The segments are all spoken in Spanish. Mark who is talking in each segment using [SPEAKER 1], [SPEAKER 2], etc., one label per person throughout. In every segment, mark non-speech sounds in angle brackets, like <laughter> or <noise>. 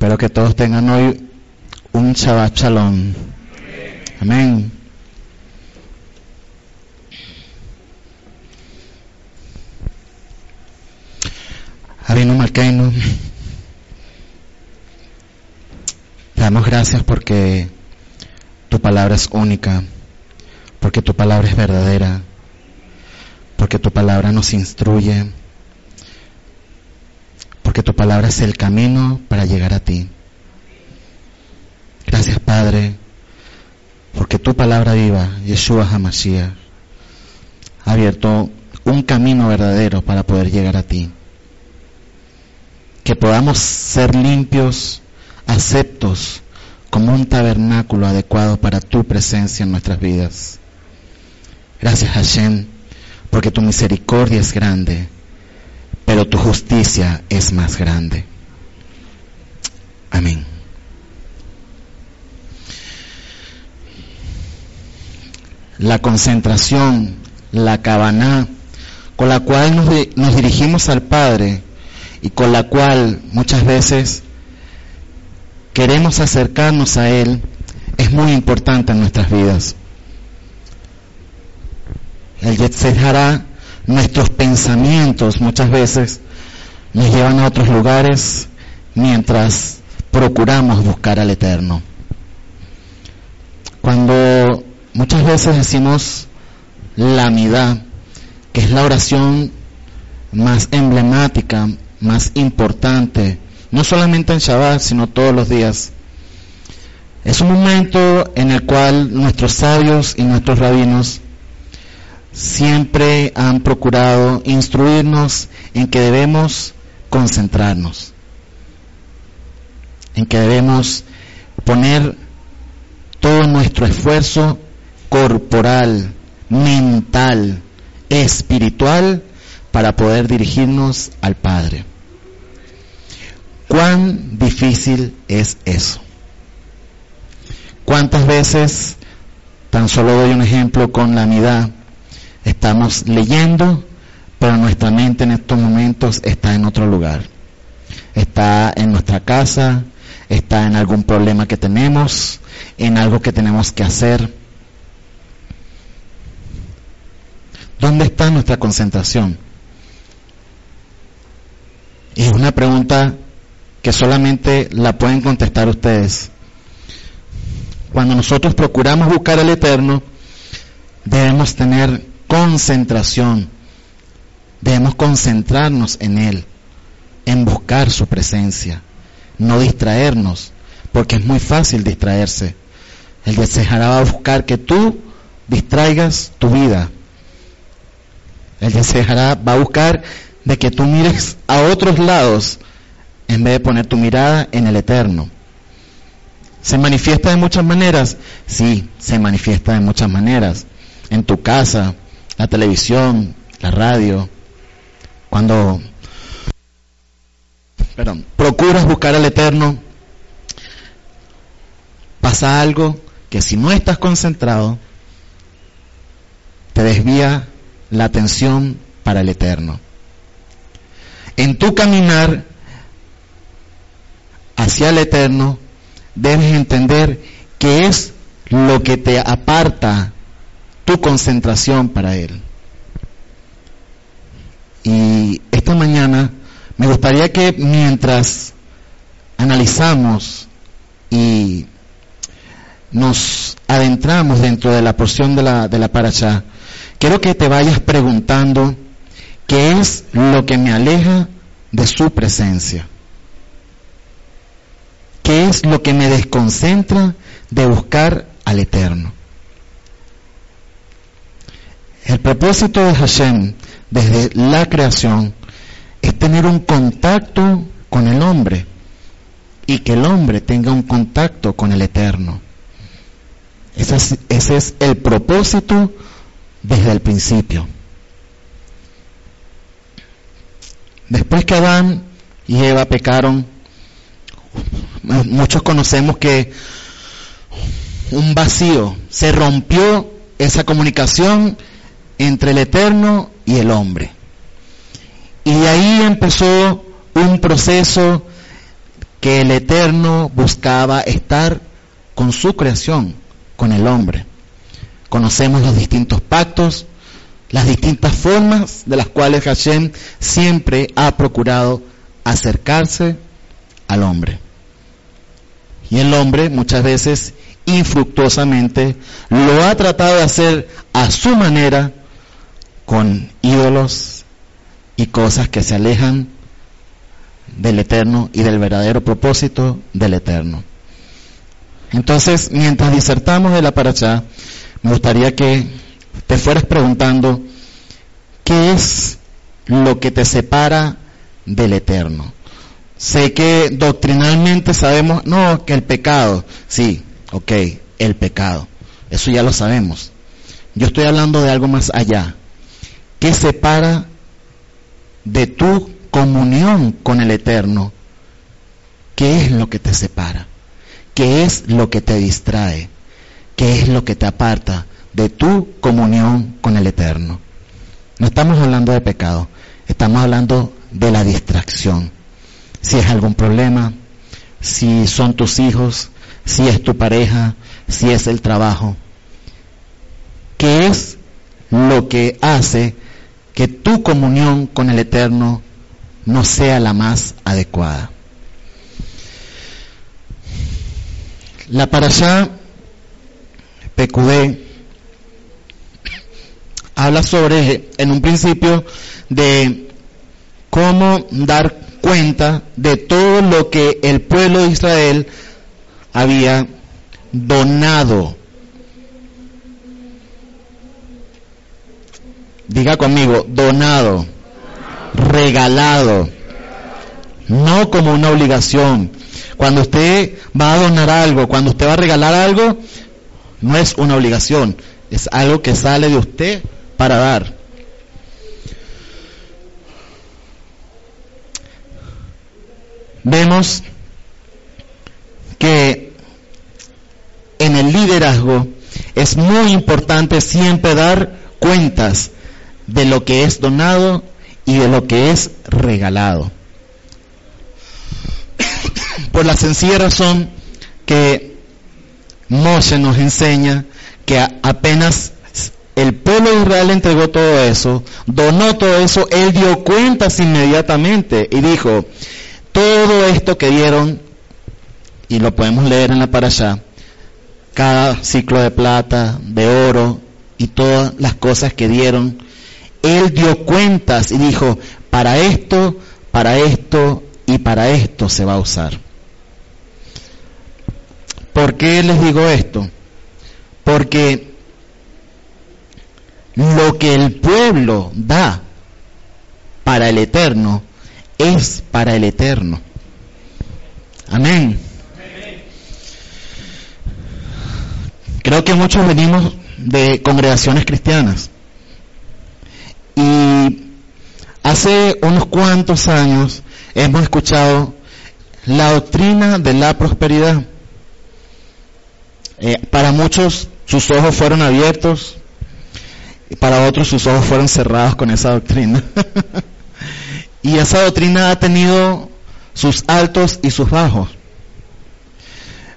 [SPEAKER 1] Espero que todos tengan hoy un Shabbat Shalom. Amén. Abino Malkeinu, te damos gracias porque tu palabra es única, porque tu palabra es verdadera, porque tu palabra nos instruye, porque tu palabra es el camino para llegar a ti. Gracias Padre, porque tu palabra viva, Yeshua HaMashiach, ha abierto un camino verdadero para poder llegar a ti que podamos ser limpios, aceptos, como un tabernáculo adecuado para tu presencia en nuestras vidas. Gracias Hashem, porque tu misericordia es grande, pero tu justicia es más grande. Amén. La concentración, la cabana con la cual nos, dirigimos al Padre, y con la cual muchas veces queremos acercarnos a Él es muy importante en nuestras vidas. El Yetzirah, nuestros pensamientos muchas veces nos llevan a otros lugares mientras procuramos buscar al Eterno. Cuando muchas veces decimos la amidad, que es la oración más emblemática, más importante, no solamente en Shabbat, sino todos los días. Es un momento en el cual nuestros sabios y nuestros rabinos siempre han procurado instruirnos en que debemos concentrarnos, en que debemos poner todo nuestro esfuerzo corporal, mental, espiritual, para poder dirigirnos al Padre. ¿Cuán difícil es eso? ¿Cuántas veces, tan solo doy un ejemplo con la amidad, estamos leyendo, pero nuestra mente en estos momentos está en otro lugar? Está en nuestra casa, está en algún problema que tenemos, en algo que tenemos que hacer. ¿Dónde está nuestra concentración? Y es una pregunta que solamente la pueden contestar ustedes. Cuando nosotros procuramos buscar al Eterno, debemos tener concentración, debemos concentrarnos en Él, en buscar su presencia, no distraernos, porque es muy fácil distraerse. El a buscar que tú distraigas tu vida. El deseará va a buscar de que tú mires a otros lados en vez de poner tu mirada en el eterno. ¿Se manifiesta de muchas maneras? Sí, se manifiesta de muchas maneras. En tu casa, la televisión, la radio. Cuando perdón, procuras buscar al eterno, pasa algo que si no estás concentrado, te desvía la atención para el eterno. En tu caminar hacia el eterno, debes entender que es lo que te aparta tu concentración para Él. Y esta mañana me gustaría que mientras analizamos y nos adentramos dentro de la porción de la, de la paracha, quiero que te vayas preguntando qué es lo que me aleja de su presencia. ¿Qué es lo que me desconcentra de buscar al Eterno? El propósito de Hashem desde la creación es tener un contacto con el hombre y que el hombre tenga un contacto con el Eterno. Ese es, es el propósito desde el principio. Después que Adán y Eva pecaron, muchos conocemos que un vacío, se rompió esa comunicación entre el Eterno y el hombre. Y ahí empezó un proceso que el Eterno buscaba estar con su creación, con el hombre. Conocemos los distintos pactos, las distintas formas de las cuales Hashem siempre ha procurado acercarse al hombre. Y el hombre muchas veces infructuosamente lo ha tratado de hacer a su manera con ídolos y cosas que se alejan del eterno y del verdadero propósito del eterno. Entonces, mientras disertamos de la paracha, me gustaría que te fueras preguntando, ¿qué es lo que te separa del eterno? Sé que doctrinalmente sabemos, no, que el pecado, sí, ok, el pecado, eso ya lo sabemos. Yo estoy hablando de algo más allá. ¿Qué separa de tu comunión con el Eterno? ¿Qué es lo que te separa? ¿Qué es lo que te distrae? ¿Qué es lo que te aparta de tu comunión con el Eterno? No estamos hablando de pecado, estamos hablando de la distracción. Si es algún problema, si son tus hijos, si es tu pareja, si es el trabajo. ¿Qué es lo que hace que tu comunión con el Eterno no sea la más adecuada? La parasha PQD habla sobre, en un principio, de cómo dar cuenta de todo lo que el pueblo de Israel había donado. Diga conmigo, donado, regalado, no como una obligación. Cuando usted va a donar algo, cuando usted va a regalar algo, no es una obligación, es algo que sale de usted para dar. Vemos que en el liderazgo es muy importante siempre dar cuentas de lo que es donado y de lo que es regalado. Por la sencilla razón que Moshe nos enseña que apenas el pueblo de Israel entregó todo eso, donó todo eso, él dio cuentas inmediatamente y dijo, todo esto que dieron y lo podemos leer en la parasha, cada ciclo de plata, de oro y todas las cosas que dieron, él dio cuentas y dijo, para esto, para esto y para esto se va a usar. ¿Por qué les digo esto? Porque lo que el pueblo da para el eterno es para el eterno. Amén. Creo que muchos venimos de congregaciones cristianas. Y hace unos cuantos años hemos escuchado la doctrina de la prosperidad. Eh, para muchos sus ojos fueron abiertos y para otros sus ojos fueron cerrados con esa doctrina. <laughs> y esa doctrina ha tenido sus altos y sus bajos.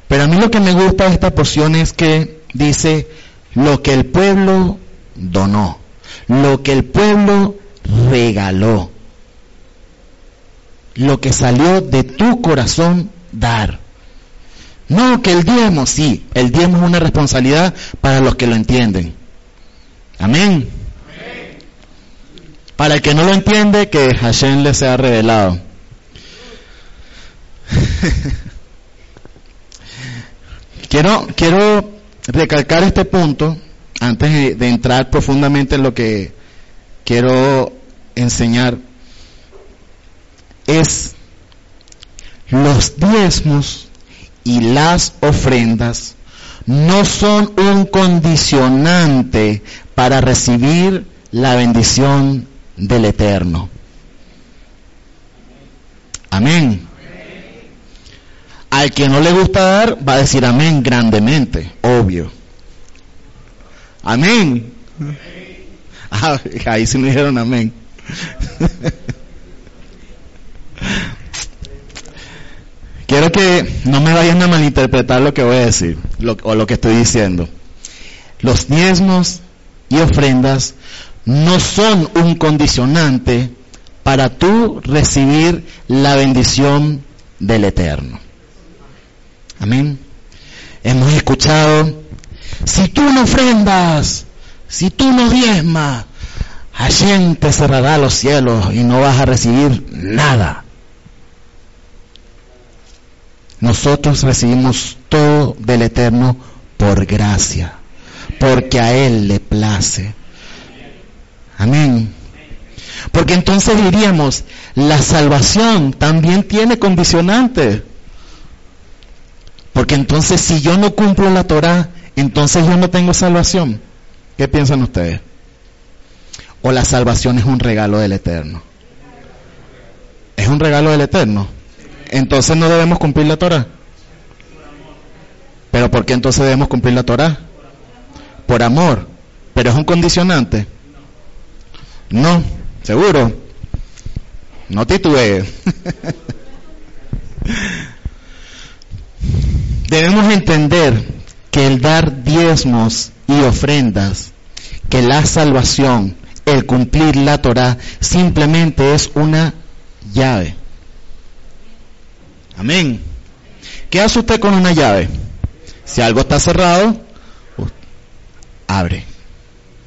[SPEAKER 1] Pero a mí lo que me gusta de esta porción es que dice lo que el pueblo donó, lo que el pueblo regaló, lo que salió de tu corazón dar. No, que el diezmo, sí, el diezmo es una responsabilidad para los que lo entienden. Amén. Para el que no lo entiende, que Hashem le sea revelado. <laughs> Quiero, quiero recalcar este punto antes de, entrar profundamente en lo que quiero enseñar. Es los diezmos y las ofrendas no son un condicionante para recibir la bendición del Eterno. Amén. Al que no le gusta dar, va a decir amén grandemente, obvio. Amén. Ah, <laughs> ahí sí me dijeron amén. Quiero que no me vayan a malinterpretar lo que voy a decir o lo que estoy diciendo. Los diezmos y ofrendas no son un condicionante para tú recibir la bendición del Eterno. Amén. Hemos escuchado, si tú no ofrendas, si tú no diezmas, Hashem te cerrará los cielos y no vas a recibir nada. Nosotros recibimos todo del Eterno por gracia, porque a Él le place. Amén. Porque entonces diríamos, la salvación también tiene condicionante. Porque entonces si yo no cumplo la Torah, entonces yo no tengo salvación. ¿Qué piensan ustedes? ¿O la salvación es un regalo del Eterno? ¿Es un regalo del Eterno? Entonces no debemos cumplir la Torah. ¿Pero por qué entonces debemos cumplir la Torah? Por amor. ¿Pero es un condicionante? No, seguro. No titubee. <laughs> Debemos entender que el dar diezmos y ofrendas, que la salvación, el cumplir la Torah, simplemente es una llave. Amén. ¿Qué hace usted con una llave? Si algo está cerrado, abre.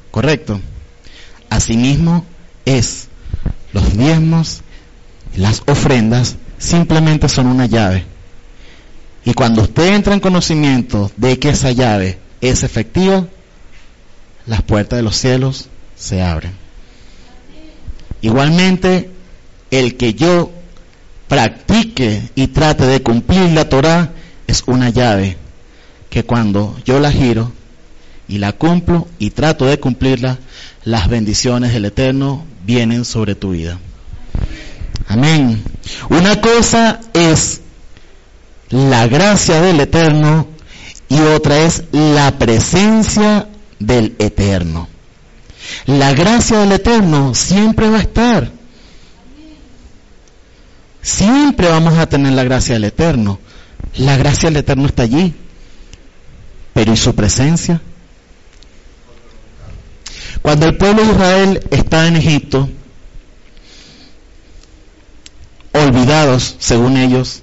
[SPEAKER 1] ¿Correcto? Asimismo es los diezmos, las ofrendas, simplemente son una llave. Y cuando usted entra en conocimiento de que esa llave es efectiva, las puertas de los cielos se abren. Igualmente, el que yo practique y trate de cumplir la Torah es una llave que cuando yo la giro y la cumplo y trato de cumplirla, las bendiciones del Eterno vienen sobre tu vida. Amén. Una cosa es la gracia del Eterno y otra es la presencia del Eterno. La gracia del Eterno siempre va a estar. Siempre vamos a tener la gracia del Eterno. La gracia del Eterno está allí. Pero ¿y su presencia? Cuando el pueblo de Israel está en Egipto, olvidados, según ellos,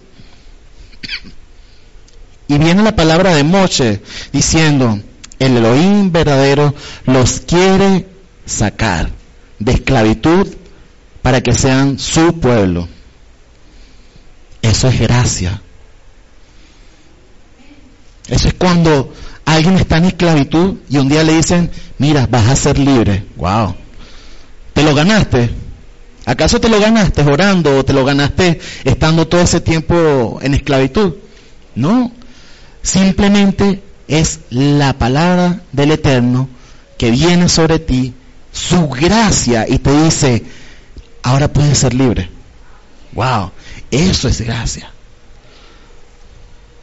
[SPEAKER 1] y viene la palabra de Moche diciendo, el Elohim verdadero los quiere sacar de esclavitud para que sean su pueblo. Eso es gracia. Eso es cuando alguien está en esclavitud y un día le dicen, mira, vas a ser libre. Wow. ¿Te lo ganaste? ¿Acaso te lo ganaste orando o te lo ganaste estando todo ese tiempo en esclavitud? No. Simplemente es la palabra del Eterno que viene sobre ti, su gracia, y te dice, ahora puedes ser libre. Wow. Eso es gracia.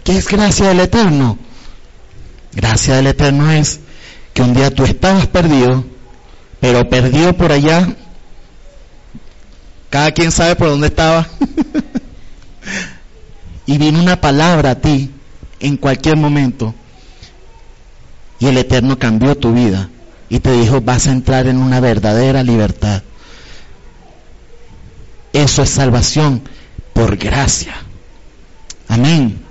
[SPEAKER 1] ¿Qué es gracia del Eterno? Gracia del Eterno es que un día tú estabas perdido, pero perdido por allá, cada quien sabe por dónde estaba, <laughs> y vino una palabra a ti en cualquier momento, y el Eterno cambió tu vida y te dijo, vas a entrar en una verdadera libertad. Eso es salvación por gracia. Amén.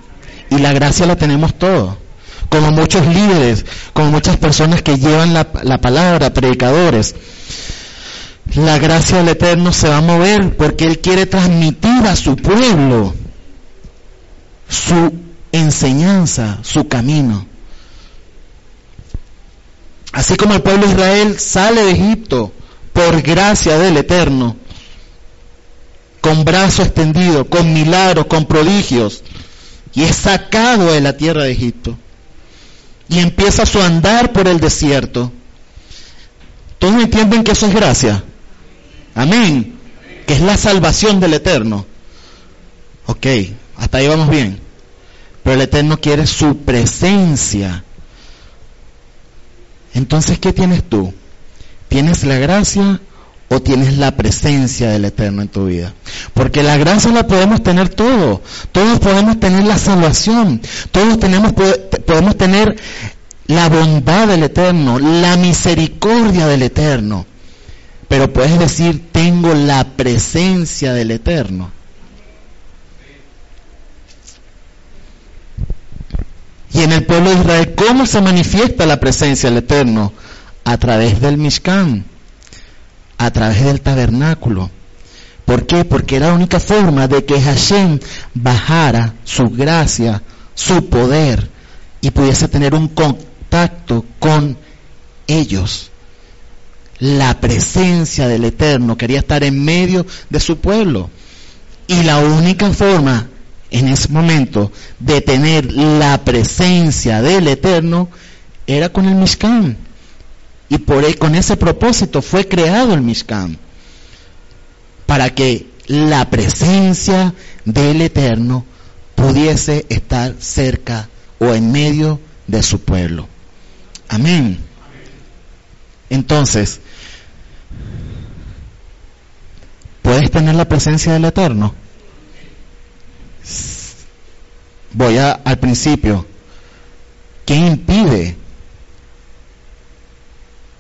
[SPEAKER 1] Y la gracia la tenemos todos. Como muchos líderes, como muchas personas que llevan la, la palabra, predicadores. La gracia del Eterno se va a mover porque Él quiere transmitir a su pueblo su enseñanza, su camino. Así como el pueblo de Israel sale de Egipto por gracia del Eterno, con brazo extendido, con milagros, con prodigios, y es sacado de la tierra de Egipto, y empieza su andar por el desierto. ¿Todos entienden que eso es gracia? Amén. Que es la salvación del Eterno. Ok, hasta ahí vamos bien. Pero el Eterno quiere su presencia. Entonces, ¿qué tienes tú? ¿Tienes la gracia o tienes la presencia del Eterno en tu vida. Porque la gracia la podemos tener todo. Todos podemos tener la salvación. Todos tenemos, podemos tener la bondad del Eterno, la misericordia del Eterno. Pero puedes decir, tengo la presencia del Eterno. Y en el pueblo de Israel, ¿cómo se manifiesta la presencia del Eterno? A través del Mishkan a través del tabernáculo. ¿Por qué? Porque era la única forma de que Hashem bajara su gracia, su poder y pudiese tener un contacto con ellos. La presencia del Eterno quería estar en medio de su pueblo. Y la única forma en ese momento de tener la presencia del Eterno era con el Mishkan. Y por e, con ese propósito fue creado el Mishkan. Para que la presencia del Eterno pudiese estar cerca o en medio de su pueblo. Amén. Entonces, ¿puedes tener la presencia del Eterno? Voy a, al principio. ¿Qué impide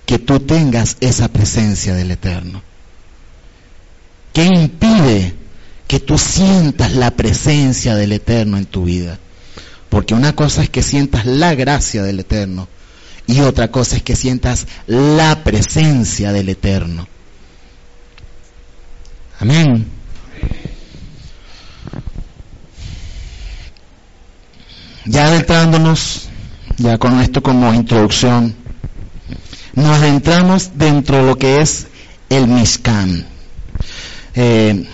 [SPEAKER 1] que tú tengas esa presencia del Eterno? ¿Qué impide que tú sientas la presencia del Eterno en tu vida? Porque una cosa es que sientas la gracia del Eterno y otra cosa es que sientas la presencia del Eterno. Amén. Ya adentrándonos, ya con esto como introducción, nos adentramos dentro de lo que es el Mishkan. Eh,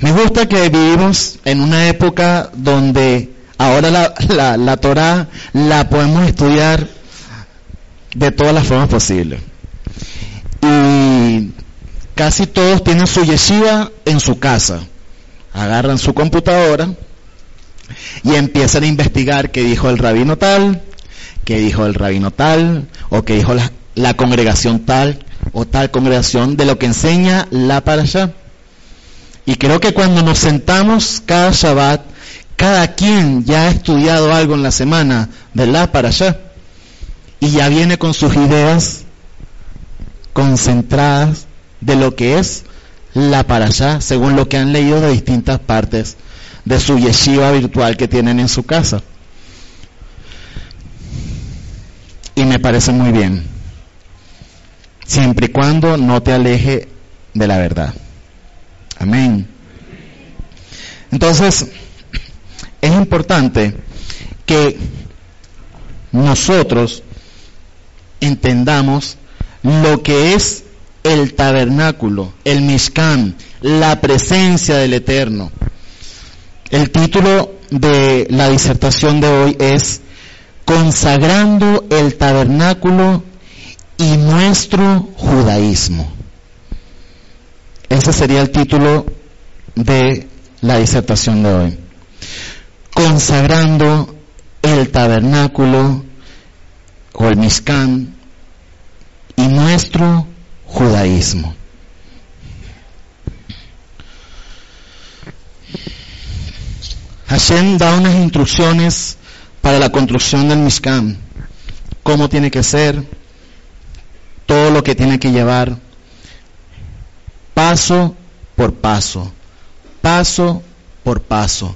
[SPEAKER 1] me gusta que vivimos en una época donde ahora la, la, la Torah la podemos estudiar de todas las formas posibles. Y casi todos tienen su yeshiva en su casa. Agarran su computadora y empiezan a investigar qué dijo el rabino tal, que dijo el rabino tal, o que dijo la, congregación tal, o tal congregación, de lo que enseña la parasha. Y creo que cuando nos sentamos cada Shabbat, cada quien ya ha estudiado algo en la semana de la parasha, y ya viene con sus ideas concentradas de lo que es la parasha, según lo que han leído de distintas partes de su yeshiva virtual que tienen en su casa. y me parece muy bien, siempre y cuando no te aleje de la verdad. Amén. Entonces, es importante que nosotros entendamos lo que es el tabernáculo, el Mishkan, la presencia del Eterno. El título de la disertación de hoy es consagrando el tabernáculo y nuestro judaísmo. Ese sería el título de la disertación de hoy. Consagrando el tabernáculo o el Mishkan y nuestro judaísmo. Hashem da unas instrucciones para la construcción del Mishkan, cómo tiene que ser, todo lo que tiene que llevar, paso por paso, paso por paso.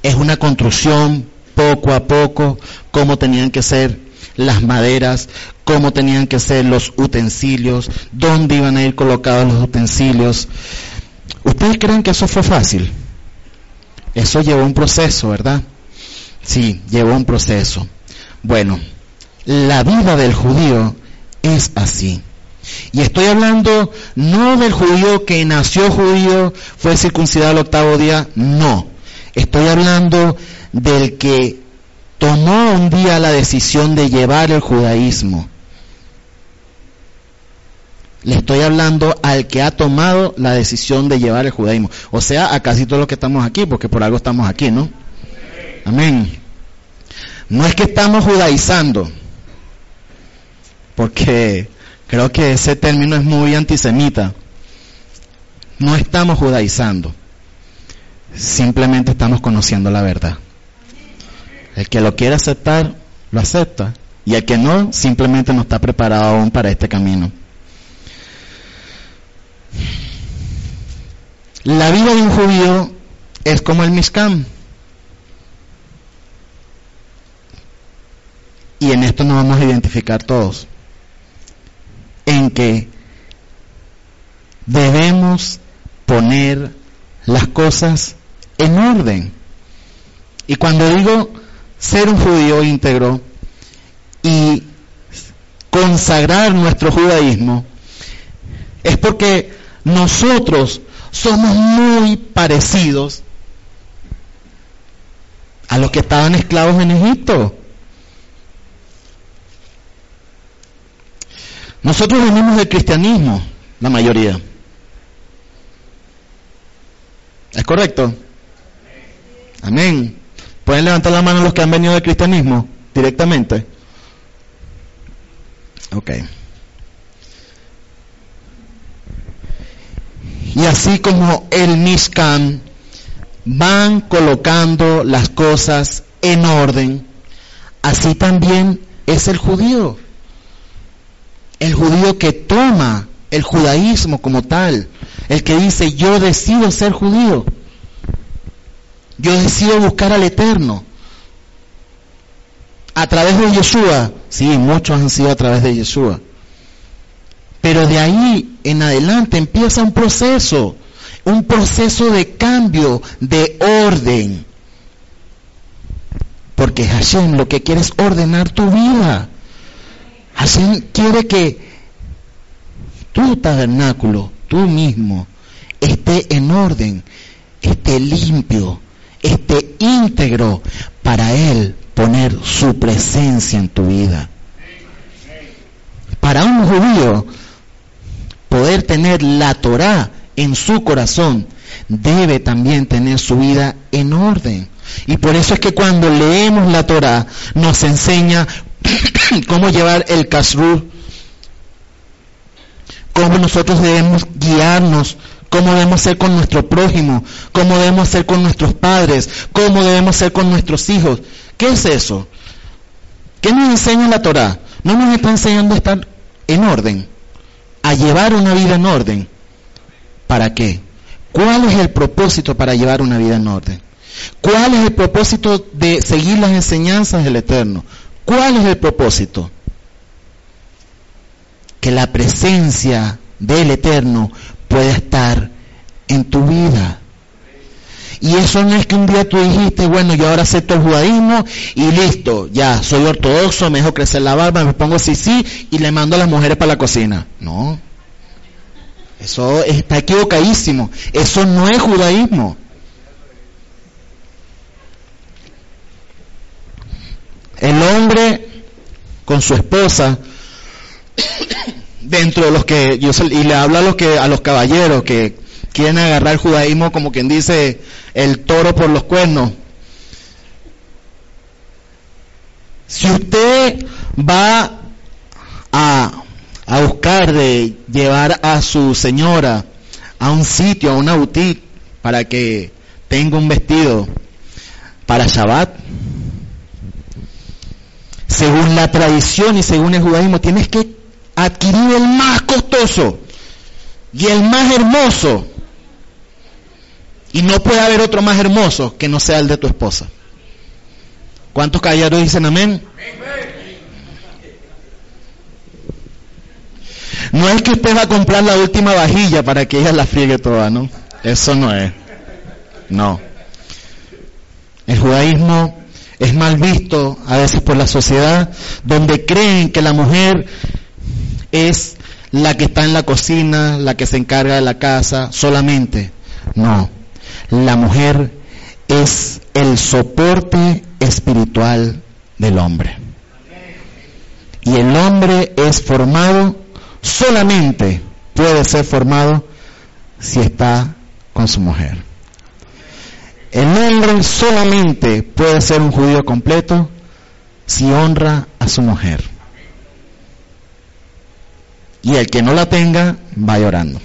[SPEAKER 1] Es una construcción poco a poco, cómo tenían que ser las maderas, cómo tenían que ser los utensilios, dónde iban a ir colocados los utensilios. ¿Ustedes creen que eso fue fácil? Eso llevó un proceso, ¿verdad? Sí, llevó un proceso. Bueno, la vida del judío es así. Y estoy hablando no del judío que nació judío, fue circuncidado el octavo día, no. Estoy hablando del que tomó un día la decisión de llevar el judaísmo. Le estoy hablando al que ha tomado la decisión de llevar el judaísmo. O sea, a casi todos los que estamos aquí, porque por algo estamos aquí, ¿no? Amén. No es que estamos judaizando, porque Creo que ese término es muy antisemita. No estamos judaizando. Simplemente estamos conociendo la verdad. El que lo quiere aceptar, lo acepta. Y el que no, simplemente no está preparado aún para este camino. La vida de un judío es como el Mishkan. Y en esto nos vamos a identificar todos. En que debemos poner las cosas en orden. Y cuando digo ser un judío íntegro y consagrar nuestro judaísmo, es porque nosotros somos muy parecidos a los que estaban esclavos en Egipto. Nosotros venimos del cristianismo, la mayoría. ¿Es correcto? Amén. ¿Pueden levantar la mano los que han venido del cristianismo directamente? Ok. Y así como el Mishkan van colocando las cosas en orden, así también es el judío. El judío que toma el judaísmo como tal, el que dice yo decido ser judío, yo decido buscar al Eterno. A través de Yeshua, sí, muchos han sido a través de Yeshua. Pero de ahí en adelante empieza un proceso, un proceso de cambio, de orden. Porque Hashem lo que quiere es ordenar tu vida. Hashem quiere que tu tabernáculo, tú mismo, esté en orden, esté limpio, esté íntegro para Él poner su presencia en tu vida. Para un judío, poder tener la Torah en su corazón, debe también tener su vida en orden. Y por eso es que cuando leemos la Torah nos enseña <clears throat> cómo llevar el kasrur, cómo nosotros debemos guiarnos, cómo debemos ser con nuestro prójimo, cómo debemos ser con nuestros padres, cómo debemos ser con nuestros hijos. ¿Qué es eso? ¿Qué nos enseña la Torah? No nos está enseñando a estar en orden a llevar una vida en orden. ¿Para qué? ¿Cuál es el propósito para llevar una vida en orden? ¿Cuál es el propósito de seguir las enseñanzas del Eterno? ¿Cuál es el propósito? Que la presencia del Eterno pueda estar en tu vida. Y eso no es que un día tú dijiste, bueno, yo ahora acepto el judaísmo y listo, ya, soy ortodoxo, me dejo crecer la barba, me pongo así, sí, y le mando a las mujeres para la cocina. No. Eso está equivocadísimo. Eso no es judaísmo. El hombre con su esposa, <coughs> dentro de los que, yo, y le hablo a los que, a los caballeros que quieren agarrar el judaísmo como quien dice el toro por los cuernos. Si usted va a, a buscar de llevar a su señora a un sitio, a una boutique, para que tenga un vestido para Shabbat, según la tradición y según el judaísmo, tienes que adquirir el más costoso y el más hermoso y no puede haber otro más hermoso que no sea el de tu esposa. ¿Cuántos caballeros dicen amén? No es que usted va a comprar la última vajilla para que ella la friegue toda, ¿no? Eso no es. No. El judaísmo es mal visto a veces por la sociedad, donde creen que la mujer es la que está en la cocina, la que se encarga de la casa solamente. No la mujer es el soporte espiritual del hombre. Y el hombre es formado, solamente puede ser formado si está con su mujer. El hombre solamente puede ser un judío completo si honra a su mujer. Y el que no la tenga, va llorando.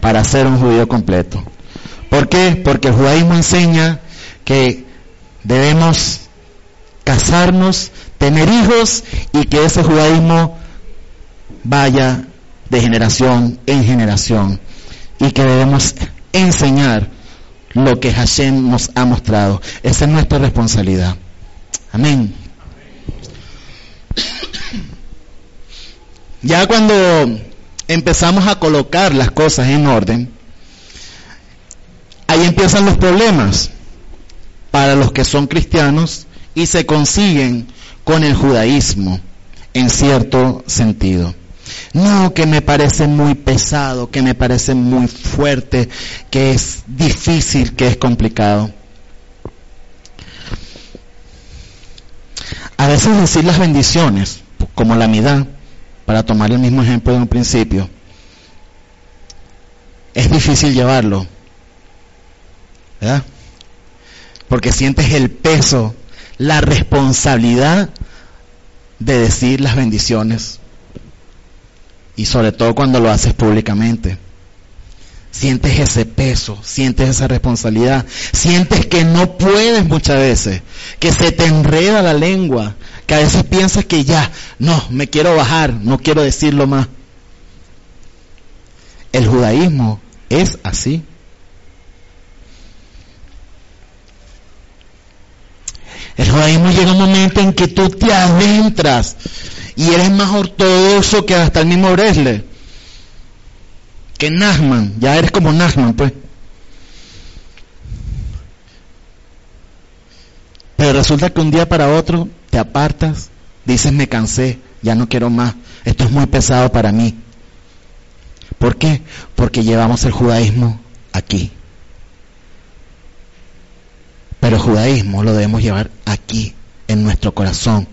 [SPEAKER 1] Para ser un judío completo. ¿Por qué? Porque el judaísmo enseña que debemos casarnos, tener hijos y que ese judaísmo vaya de generación en generación y que debemos enseñar lo que Hashem nos ha mostrado. Esa es nuestra responsabilidad. Amén. Ya cuando empezamos a colocar las cosas en orden, ahí empiezan los problemas para los que son cristianos y se consiguen con el judaísmo en cierto sentido. No, que me parece muy pesado, que me parece muy fuerte, que es difícil, que es complicado. A veces decir las bendiciones, como la mitad, para tomar el mismo ejemplo de un principio, es difícil llevarlo. Porque sientes el peso, la responsabilidad de decir las bendiciones y sobre todo cuando lo haces públicamente. Sientes ese peso, sientes esa responsabilidad, sientes que no puedes muchas veces, que se te enreda la lengua, que a veces piensas que ya, no, me quiero bajar, no quiero decirlo más. El judaísmo es así. El judaísmo llega un momento en que tú te adentras y eres más ortodoxo que hasta el mismo Bresle. Que Nachman, ya eres como Nachman, pues. Pero resulta que un día para otro te apartas, dices me cansé, ya no quiero más, esto es muy pesado para mí. ¿Por qué? Porque llevamos el judaísmo aquí. Pero el judaísmo lo debemos llevar aquí, en nuestro corazón,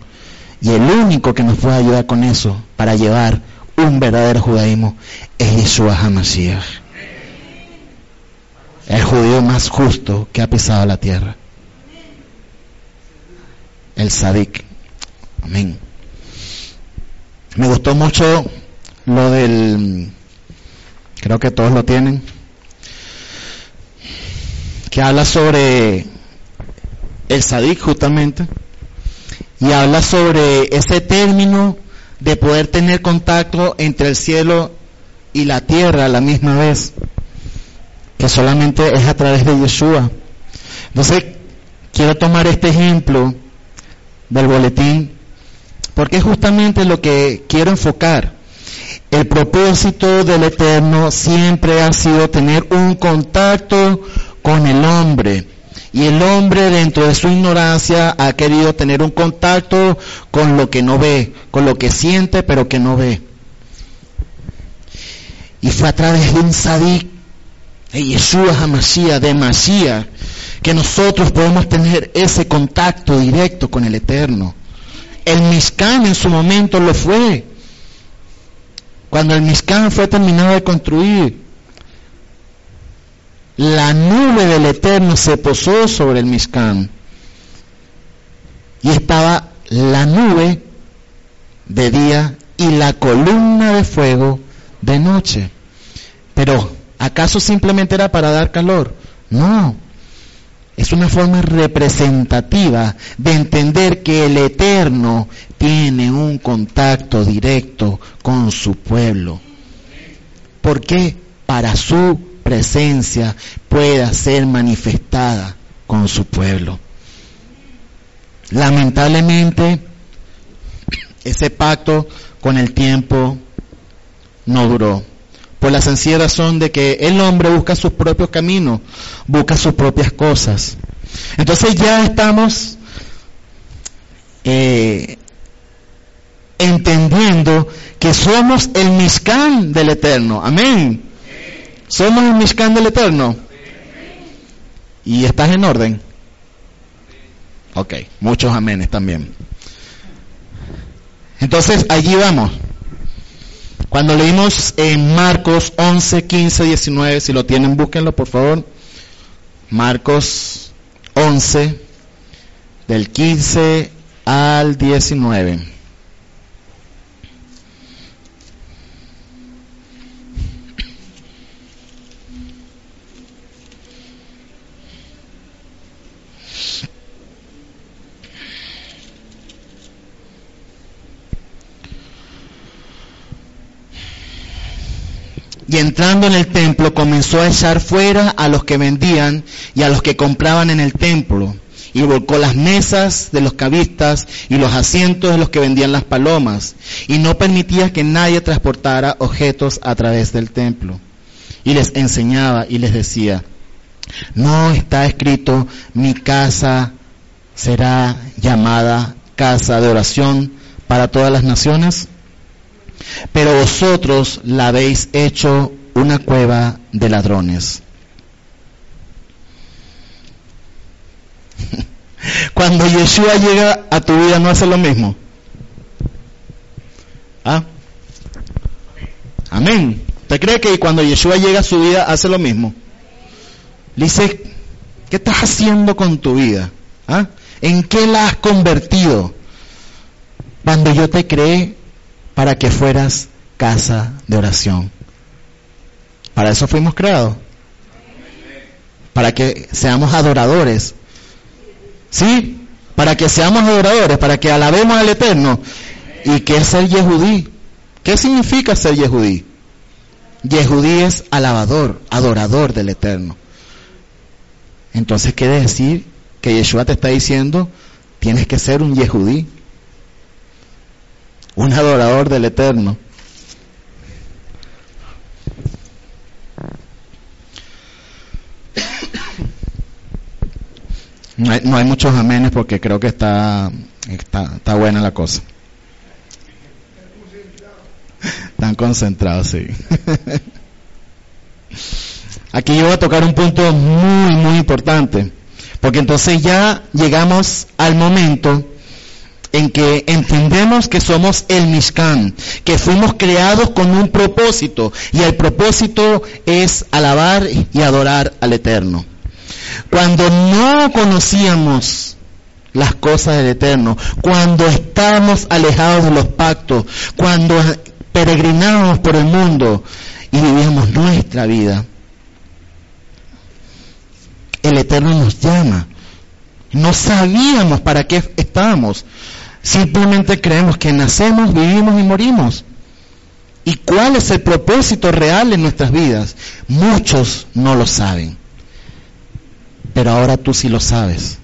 [SPEAKER 1] y el único que nos puede ayudar con eso, para llevar un verdadero judaísmo, es Yeshua HaMashiach. El judío más justo que ha pisado la tierra. El Sadik. Amén. Me gustó mucho lo del, creo que todos lo tienen, que habla sobre el Sadik justamente y habla sobre ese término de poder tener contacto entre el cielo y la tierra a la misma vez, que solamente es a través de Yeshua. Entonces, quiero tomar este ejemplo del boletín, porque es justamente lo que quiero enfocar. El propósito del Eterno siempre ha sido tener un contacto con el hombre y el hombre dentro de su ignorancia ha querido tener un contacto con lo que no ve, con lo que siente pero que no ve. Y fue a través de un sadik, de Yeshua HaMashiach, de Mashiach, que nosotros podemos tener ese contacto directo con el Eterno. El Mishkan en su momento lo fue. Cuando el Mishkan fue terminado de construir, la nube del Eterno se posó sobre el Mishkan y estaba la nube de día y la columna de fuego de noche. Pero, ¿acaso simplemente era para dar calor? No. Es una forma representativa de entender que el Eterno tiene un contacto directo con su pueblo. ¿Por qué? Para su presencia pueda ser manifestada con su pueblo. Lamentablemente, ese pacto con el tiempo no duró, por la sencilla razón de que el hombre busca sus propios caminos, busca sus propias cosas. Entonces ya estamos eh, entendiendo que somos el Mishkan del Eterno. Amén. ¿Somos el Mishkan del Eterno? ¿Y estás en orden? Ok, muchos amenes también. Entonces, allí vamos. Cuando leímos en Marcos 11, 15, 19, si lo tienen, búsquenlo por favor. Marcos 11, del 15 al 19. Entrando en el templo comenzó a echar fuera a los que vendían y a los que compraban en el templo y volcó las mesas de los cabistas y los asientos de los que vendían las palomas, y no permitía que nadie transportara objetos a través del templo. Y les enseñaba y les decía, no está escrito, mi casa será llamada casa de oración para todas las naciones, pero vosotros la habéis hecho una cueva de ladrones. <laughs> Cuando Yeshua llega a tu vida, ¿no hace lo mismo? ¿Ah? Amén. ¿Te cree que cuando Yeshua llega a su vida hace lo mismo? Le dice, ¿qué estás haciendo con tu vida? ¿Ah? ¿En qué la has convertido? Cuando yo te creé para que fueras casa de oración. Para eso fuimos creados. Para que seamos adoradores. ¿Sí? Para que seamos adoradores, para que alabemos al Eterno. ¿Y qué es ser Yehudí? ¿Qué significa ser Yehudí? Yehudí es alabador, adorador del Eterno. Entonces quiere decir que Yeshua te está diciendo, tienes que ser un Yehudí, un adorador del Eterno. No hay, muchos amenes porque creo que está, está, buena la cosa. Están concentrados, sí. <laughs> Aquí yo voy a tocar un punto muy, muy importante, porque entonces ya llegamos al momento en que entendemos que somos el Mishkan, que fuimos creados con un propósito, y el propósito es alabar y adorar al Eterno. Cuando no conocíamos las cosas del Eterno, cuando estábamos alejados de los pactos, cuando peregrinábamos por el mundo y vivíamos nuestra vida, el Eterno nos llama. No sabíamos para qué estábamos. Simplemente creemos que nacemos, vivimos y morimos. ¿Y cuál es el propósito real en nuestras vidas? Muchos no lo saben pero ahora tú sí lo sabes.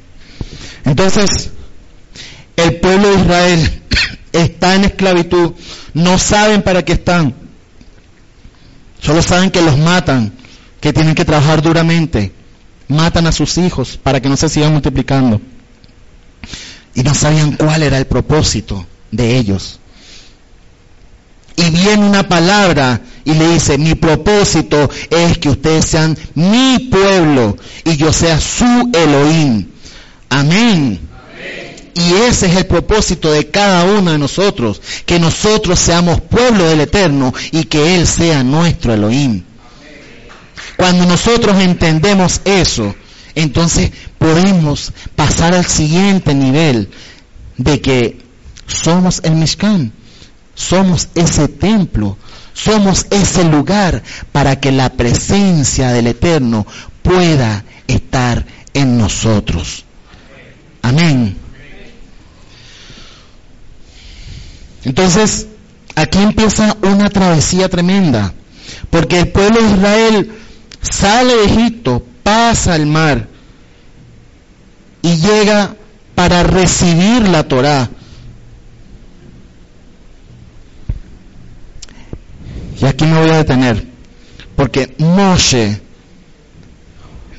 [SPEAKER 1] Entonces, el pueblo de Israel <coughs> está en esclavitud, no saben para qué están, solo saben que los matan, que tienen que trabajar duramente, matan a sus hijos para que no se sigan multiplicando. Y no sabían cuál era el propósito de ellos y viene una palabra y le dice, mi propósito es que ustedes sean mi pueblo y yo sea su Elohim. Amén. Y ese es el propósito de cada uno de nosotros, que nosotros seamos pueblo del Eterno y que Él sea nuestro Elohim. Cuando nosotros entendemos eso, entonces podemos pasar al siguiente nivel de que somos el Mishkan somos ese templo, somos ese lugar para que la presencia del Eterno pueda estar en nosotros. Amén. Entonces, aquí empieza una travesía tremenda, porque el pueblo de Israel sale de Egipto, pasa el mar y llega para recibir la Torá. Y aquí me voy a detener, porque Moshe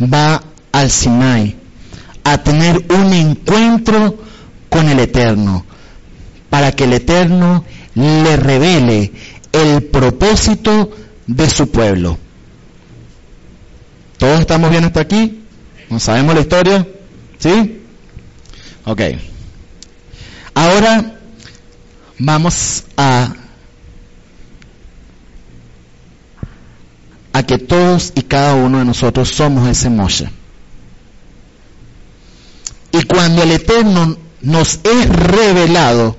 [SPEAKER 1] va al Sinai a tener un encuentro con el Eterno, para que el Eterno le revele el propósito de su pueblo. ¿Todos estamos bien hasta aquí? ¿No sabemos la historia? ¿Sí? Ok. Ahora vamos a a que todos y cada uno de nosotros somos ese Moshe. Y cuando el Eterno nos es revelado,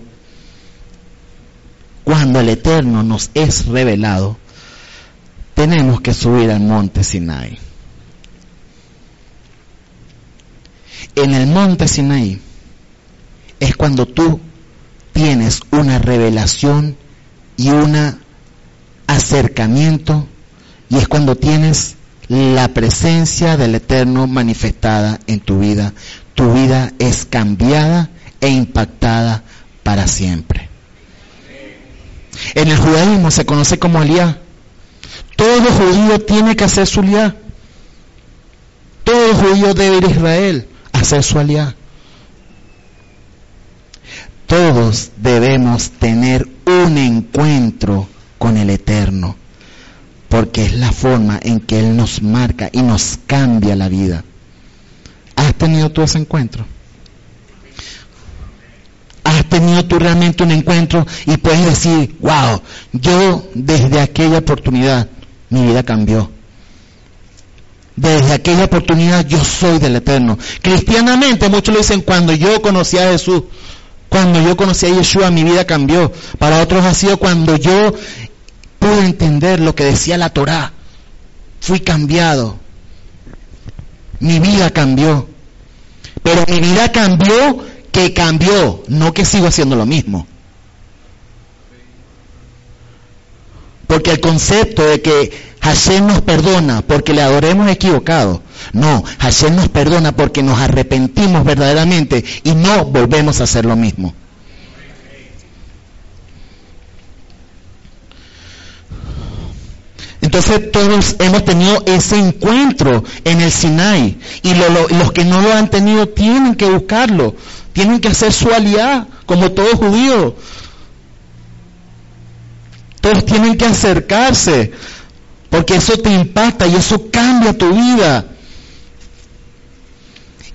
[SPEAKER 1] cuando el Eterno nos es revelado, tenemos que subir al monte Sinai. En el monte Sinai es cuando tú tienes una revelación y un acercamiento Y es cuando tienes la presencia del Eterno manifestada en tu vida. Tu vida es cambiada e impactada para siempre. En el judaísmo se conoce como aliá. Todo judío tiene que hacer su aliá. Todo judío debe ir a Israel aliá. Todos debemos tener un encuentro con el Eterno, porque es la forma en que Él nos marca y nos cambia la vida. ¿Has tenido tú ese encuentro? ¿Has tenido tú realmente un encuentro y puedes decir, wow, yo desde aquella oportunidad mi vida cambió? Desde aquella oportunidad yo soy del Eterno. Cristianamente muchos lo dicen cuando yo conocí a Jesús. Cuando yo conocí a Yeshua mi vida cambió. Para otros ha sido cuando yo pude entender lo que decía la Torá. Fui cambiado. Mi vida cambió. Pero mi vida cambió que cambió, no que sigo haciendo lo mismo. Porque el concepto de que Hashem nos perdona porque le adoremos equivocado. No, Hashem nos perdona porque nos arrepentimos verdaderamente y no volvemos a hacer lo mismo. Entonces todos hemos tenido ese encuentro en el Sinai y los que no lo han tenido tienen que buscarlo, tienen que hacer su aliá como todo judío. Todos tienen que acercarse porque eso te impacta y eso cambia tu vida.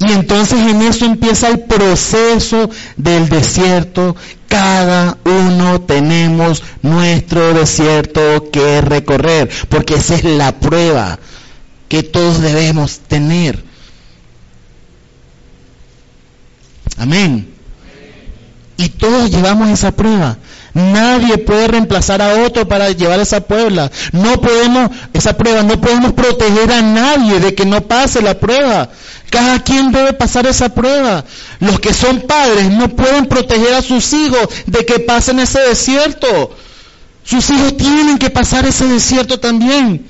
[SPEAKER 1] Y entonces en eso empieza el proceso del desierto. Cada uno tenemos nuestro desierto que recorrer, porque esa es la prueba que todos debemos tener. Amén. Y todos llevamos esa prueba. Nadie puede reemplazar a otro para llevar esa prueba. No podemos, esa prueba, no podemos proteger a nadie de que no pase la prueba. Cada quien debe pasar esa prueba. Los que son padres no pueden proteger a sus hijos de que pasen ese desierto. Sus hijos tienen que pasar ese desierto también.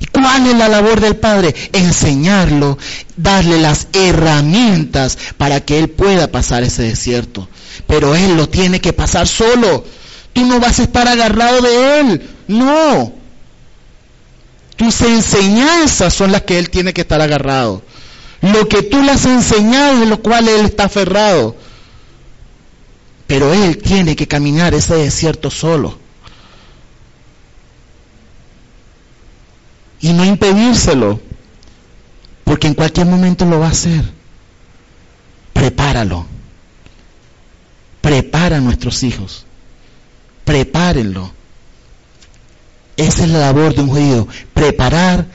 [SPEAKER 1] ¿Y cuál es la labor del padre? Enseñarlo, darle las herramientas para que él pueda pasar ese desierto. Pero él lo tiene que pasar solo. Tú no vas a estar agarrado de Él. No. Tus enseñanzas son las que Él tiene que estar agarrado. Lo que tú le has enseñado es lo cual Él está aferrado. Pero Él tiene que caminar ese desierto solo. Y no impedírselo. Porque en cualquier momento lo va a hacer. Prepáralo. Prepara a nuestros hijos prepárenlo. Esa es la labor de un judío, preparar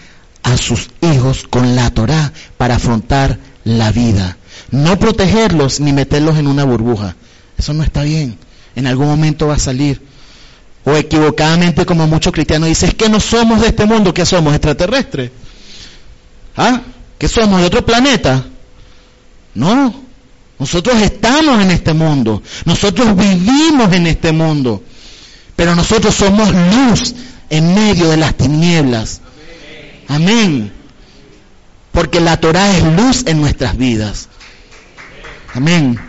[SPEAKER 1] a sus hijos con la Torah para afrontar la vida. No protegerlos ni meterlos en una burbuja. Eso no está bien. En algún momento va a salir. O equivocadamente, como muchos cristianos dicen, es que no somos de este mundo, que somos extraterrestres. ¿Ah? ¿Que somos de otro planeta? No. Nosotros estamos en este mundo. Nosotros vivimos en este mundo. Pero nosotros somos luz en medio de las tinieblas. Amén. Porque la Torah es luz en nuestras vidas. Amén.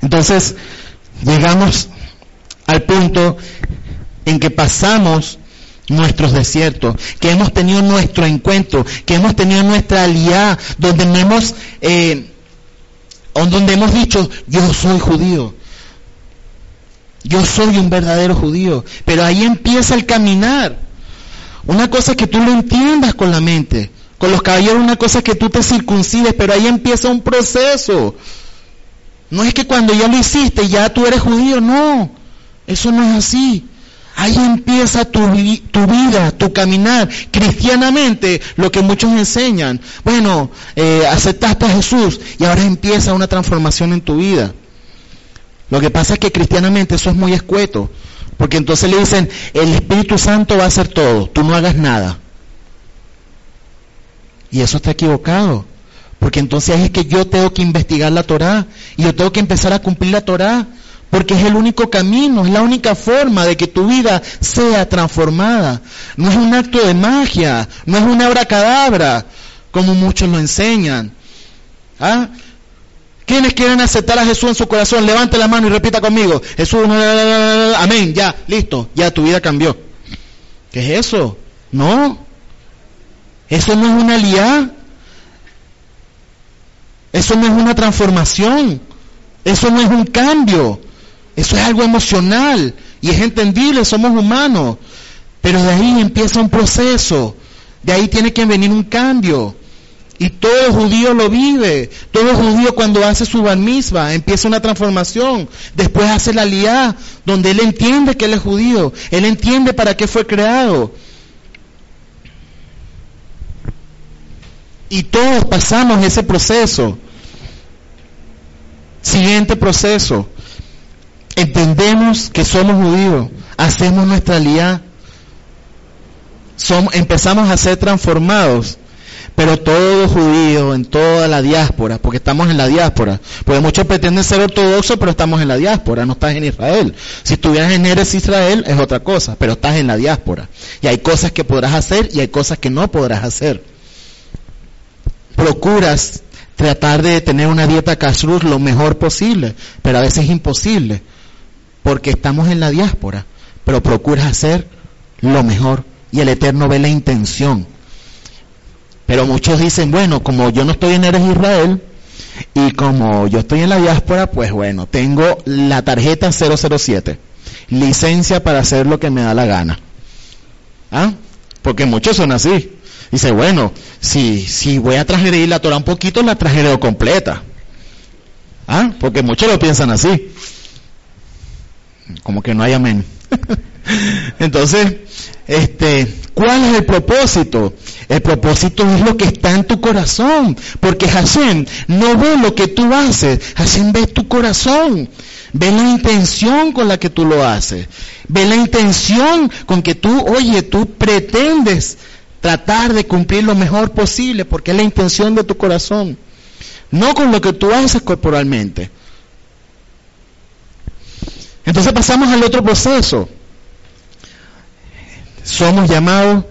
[SPEAKER 1] Entonces, llegamos al punto en que pasamos nuestros desiertos, que hemos tenido nuestro encuentro, que hemos tenido nuestra alianza, donde hemos, eh, donde hemos dicho, yo soy judío, yo soy un verdadero judío, pero ahí empieza el caminar. Una cosa es que tú lo entiendas con la mente, con los caballeros una cosa es que tú te circuncides, pero ahí empieza un proceso. No es que cuando ya lo hiciste ya tú eres judío, no, eso no es así. Ahí empieza tu, vida, tu caminar cristianamente, lo que muchos enseñan. Bueno, eh, aceptaste a Jesús y ahora empieza una transformación en tu vida. Lo que pasa es que cristianamente eso es muy escueto, porque entonces le dicen, el Espíritu Santo va a hacer todo, tú no hagas nada. Y eso está equivocado, Porque entonces es que yo tengo que investigar la Torah y yo tengo que empezar a cumplir la Torah. Porque es el único camino, es la única forma de que tu vida sea transformada. No es un acto de magia, no es una abracadabra, como muchos lo enseñan. ¿Ah? ¿Quiénes quieren aceptar a Jesús en su corazón? Levante la mano y repita conmigo. Jesús, amén, ya, listo, ya tu vida cambió. ¿Qué es eso? No. Eso no es una liá. Eso no es una transformación. Eso no es un cambio. Eso es algo emocional. Y es entendible, somos humanos. Pero de ahí empieza un proceso. De ahí tiene que venir un cambio. Y todo judío lo vive. Todo judío cuando hace su bar empieza una transformación. Después hace la liá, donde él entiende que él es judío. Él entiende para qué fue creado. Y todos pasamos ese proceso. Siguiente proceso. Entendemos que somos judíos. Hacemos nuestra liá. empezamos a ser transformados pero todo judío en toda la diáspora, porque estamos en la diáspora, porque muchos pretenden ser ortodoxos, pero estamos en la diáspora, no estás en Israel. Si estuvieras en Eres Israel es otra cosa, pero estás en la diáspora. Y hay cosas que podrás hacer y hay cosas que no podrás hacer. Procuras tratar de tener una dieta kashrut lo mejor posible, pero a veces es imposible, porque estamos en la diáspora, pero procuras hacer lo mejor y el Eterno ve la intención. Pero muchos dicen, bueno, como yo no estoy en Eres Israel y como yo estoy en la diáspora, pues bueno, tengo la tarjeta 007, licencia para hacer lo que me da la gana. ¿Ah? Porque muchos son así. Dice, bueno, si, si voy a transgredir la Torah un poquito, la transgredo completa. ¿Ah? Porque muchos lo piensan así. Como que no hay amén. <laughs> Entonces, este, ¿cuál es el propósito? El propósito es lo que está en tu corazón, porque Hashem no ve lo que tú haces, Hashem ve tu corazón, ve la intención con la que tú lo haces, ve la intención con que tú, oye, tú pretendes tratar de cumplir lo mejor posible, porque es la intención de tu corazón, no con lo que tú haces corporalmente. Entonces pasamos al otro proceso somos llamados,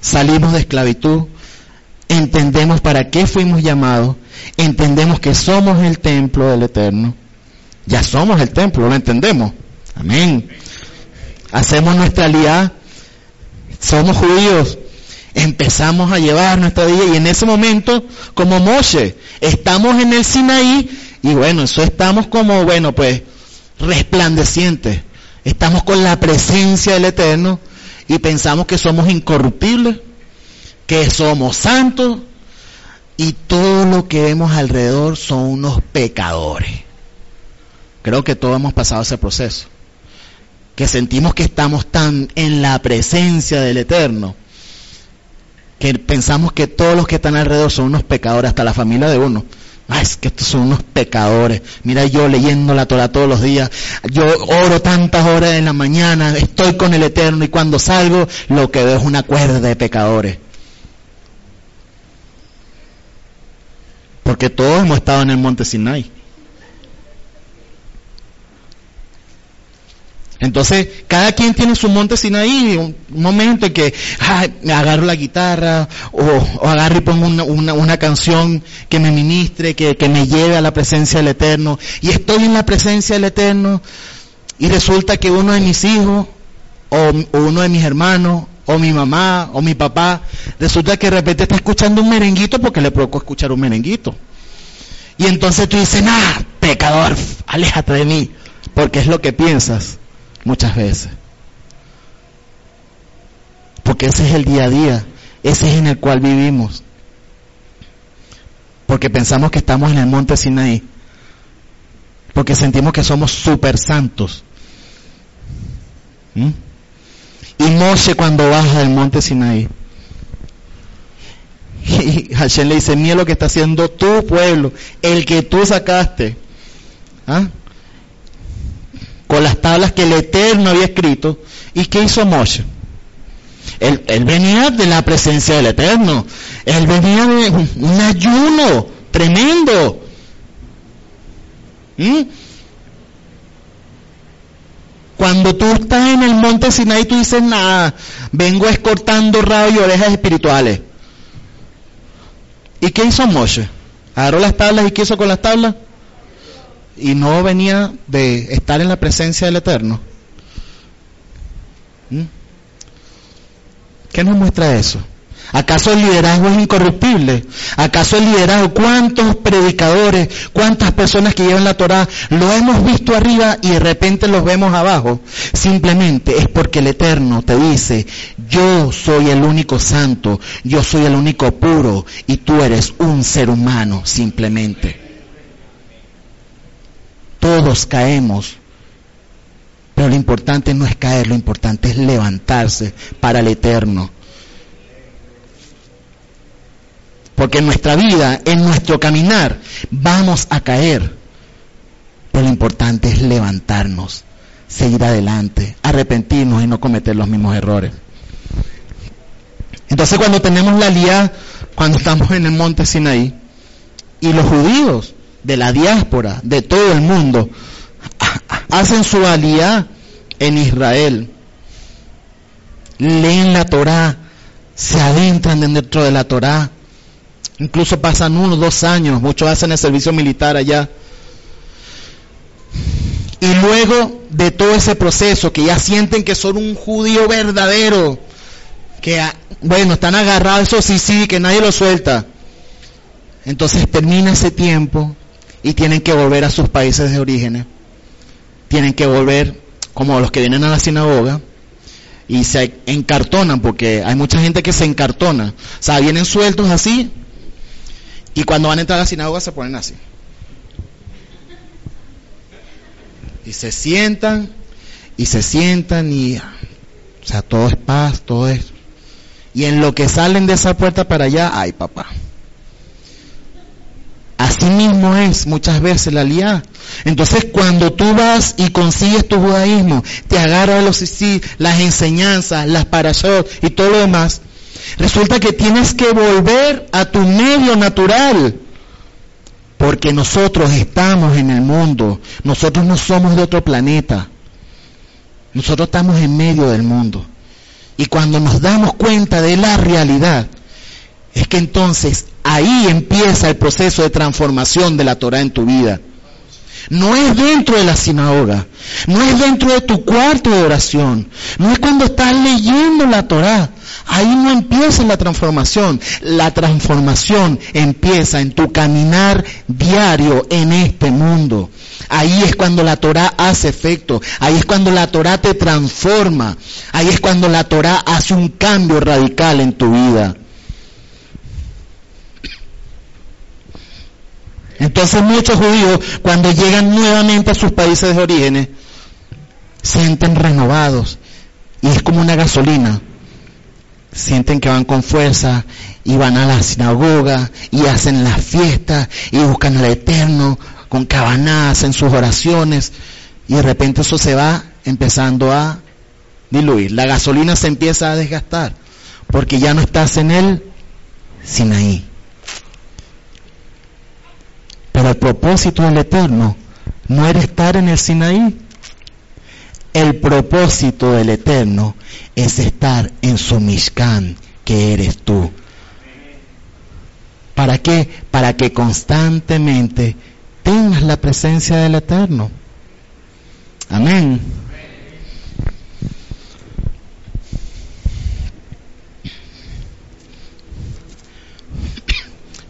[SPEAKER 1] salimos de esclavitud, entendemos para qué fuimos llamados, entendemos que somos el templo del Eterno. Ya somos el templo, lo entendemos. Amén. Hacemos nuestra alianza, somos judíos, empezamos a llevar nuestra vida y en ese momento, como Moshe, estamos en el Sinaí y bueno, eso estamos como, bueno, pues resplandecientes. Estamos con la presencia del Eterno y pensamos que somos incorruptibles, que somos santos y todo lo que vemos alrededor son unos pecadores. Creo que todos hemos pasado ese proceso. Que sentimos que estamos tan en la presencia del Eterno que pensamos que todos los que están alrededor son unos pecadores, hasta la familia de uno. Ah, es que estos son unos pecadores. Mira, yo leyendo la Torah todos los días, yo oro tantas horas en la mañana, estoy con el Eterno y cuando salgo lo que veo es una cuerda de pecadores. Porque todos hemos estado en el monte Sinai. Entonces, cada quien tiene su monte Sinaí, un, momento en que me agarro la guitarra o, agarro y pongo una, canción que me ministre, que, me lleve a la presencia del Eterno. Y estoy en la presencia del Eterno y resulta que uno de mis hijos o, uno de mis hermanos o mi mamá o mi papá, resulta que de repente está escuchando un merenguito porque le provoco escuchar un merenguito. Y entonces tú dices, ah, pecador, aléjate de mí, porque es lo que piensas muchas veces. Porque ese es el día a día, ese es en el cual vivimos. Porque pensamos que estamos en el monte Sinaí. Porque sentimos que somos super santos. ¿Mm? Y Moshe cuando baja del monte Sinaí. <laughs> Y Hashem le dice, mira lo que está haciendo tu pueblo, el que tú sacaste. ¿Ah? Con las tablas que el Eterno había escrito. ¿Y qué hizo Moshe? Él, venía de la presencia del Eterno. Él venía de un ayuno, Tremendo. ¿Mm? Cuando tú estás en el monte Sinai, tú dices nada, vengo escortando rabo y orejas espirituales. ¿Y qué hizo Moshe? Agarró las tablas y qué hizo con las tablas? Y no venía de estar en la presencia del Eterno. ¿Mm? ¿Qué nos muestra eso? ¿Acaso el liderazgo es incorruptible? ¿Acaso el liderazgo, cuántos predicadores, cuántas personas que llevan la Torah, lo hemos visto arriba y de repente los vemos abajo? Simplemente es porque el Eterno te dice, yo soy el único santo, yo soy el único puro y tú eres un ser humano simplemente. Todos caemos, pero lo importante no es caer, lo importante es levantarse para el Eterno. Porque en nuestra vida, en nuestro caminar, vamos a caer. Pero lo importante es levantarnos, seguir adelante, arrepentirnos y no cometer los mismos errores. Entonces cuando tenemos la lía, cuando estamos en el monte Sinaí, y los judíos de la diáspora, de todo el mundo, <laughs> hacen su alía en Israel, leen la Torá, se adentran dentro de la Torá, Incluso pasan uno, dos años, muchos hacen el servicio militar allá. Y luego de todo ese proceso, que ya sienten que son un judío verdadero, que, ah, bueno, están agarrados, eso sí, sí, que nadie lo suelta. Entonces termina ese tiempo y tienen que volver a sus países de origen. Tienen que volver como los que vienen a la sinagoga y se encartonan, porque hay mucha gente que se encartona. O sea, vienen sueltos así, y cuando van a entrar a la sinagoga se ponen así. Y se sientan, y se sientan, y, o sea, todo es paz, todo es. Y en lo que salen de esa puerta para allá, ay papá. Así mismo es muchas veces la liá. Entonces cuando tú vas y consigues tu judaísmo, te agarras los las enseñanzas, las parashot y todo lo demás, Resulta que tienes que volver a tu medio natural. Porque nosotros estamos en el mundo. Nosotros no somos de otro planeta. Nosotros estamos en medio del mundo. Y cuando nos damos cuenta de la realidad, es que entonces ahí empieza el proceso de transformación de la Torah en tu vida. No es dentro de la sinagoga, no es dentro de tu cuarto de oración, no es cuando estás leyendo la Torah, Ahí no empieza la transformación. La transformación empieza en tu caminar diario en este mundo. Ahí es cuando la Torah hace efecto. Ahí es cuando la Torah te transforma. Ahí es cuando la Torah hace un cambio radical en tu vida. Entonces muchos judíos cuando llegan nuevamente a sus países de orígenes sienten renovados y es como una gasolina sienten que van con fuerza y van a la sinagoga y hacen las fiestas y buscan al Eterno con cabanadas en sus oraciones y de repente eso se va empezando a diluir. La gasolina se empieza a desgastar porque ya no estás en el Sinaí. El propósito del Eterno no era estar en el Sinaí, el propósito del Eterno es estar en su Mishkan, que eres tú. ¿Para qué? Para que constantemente tengas la presencia del Eterno. Amén.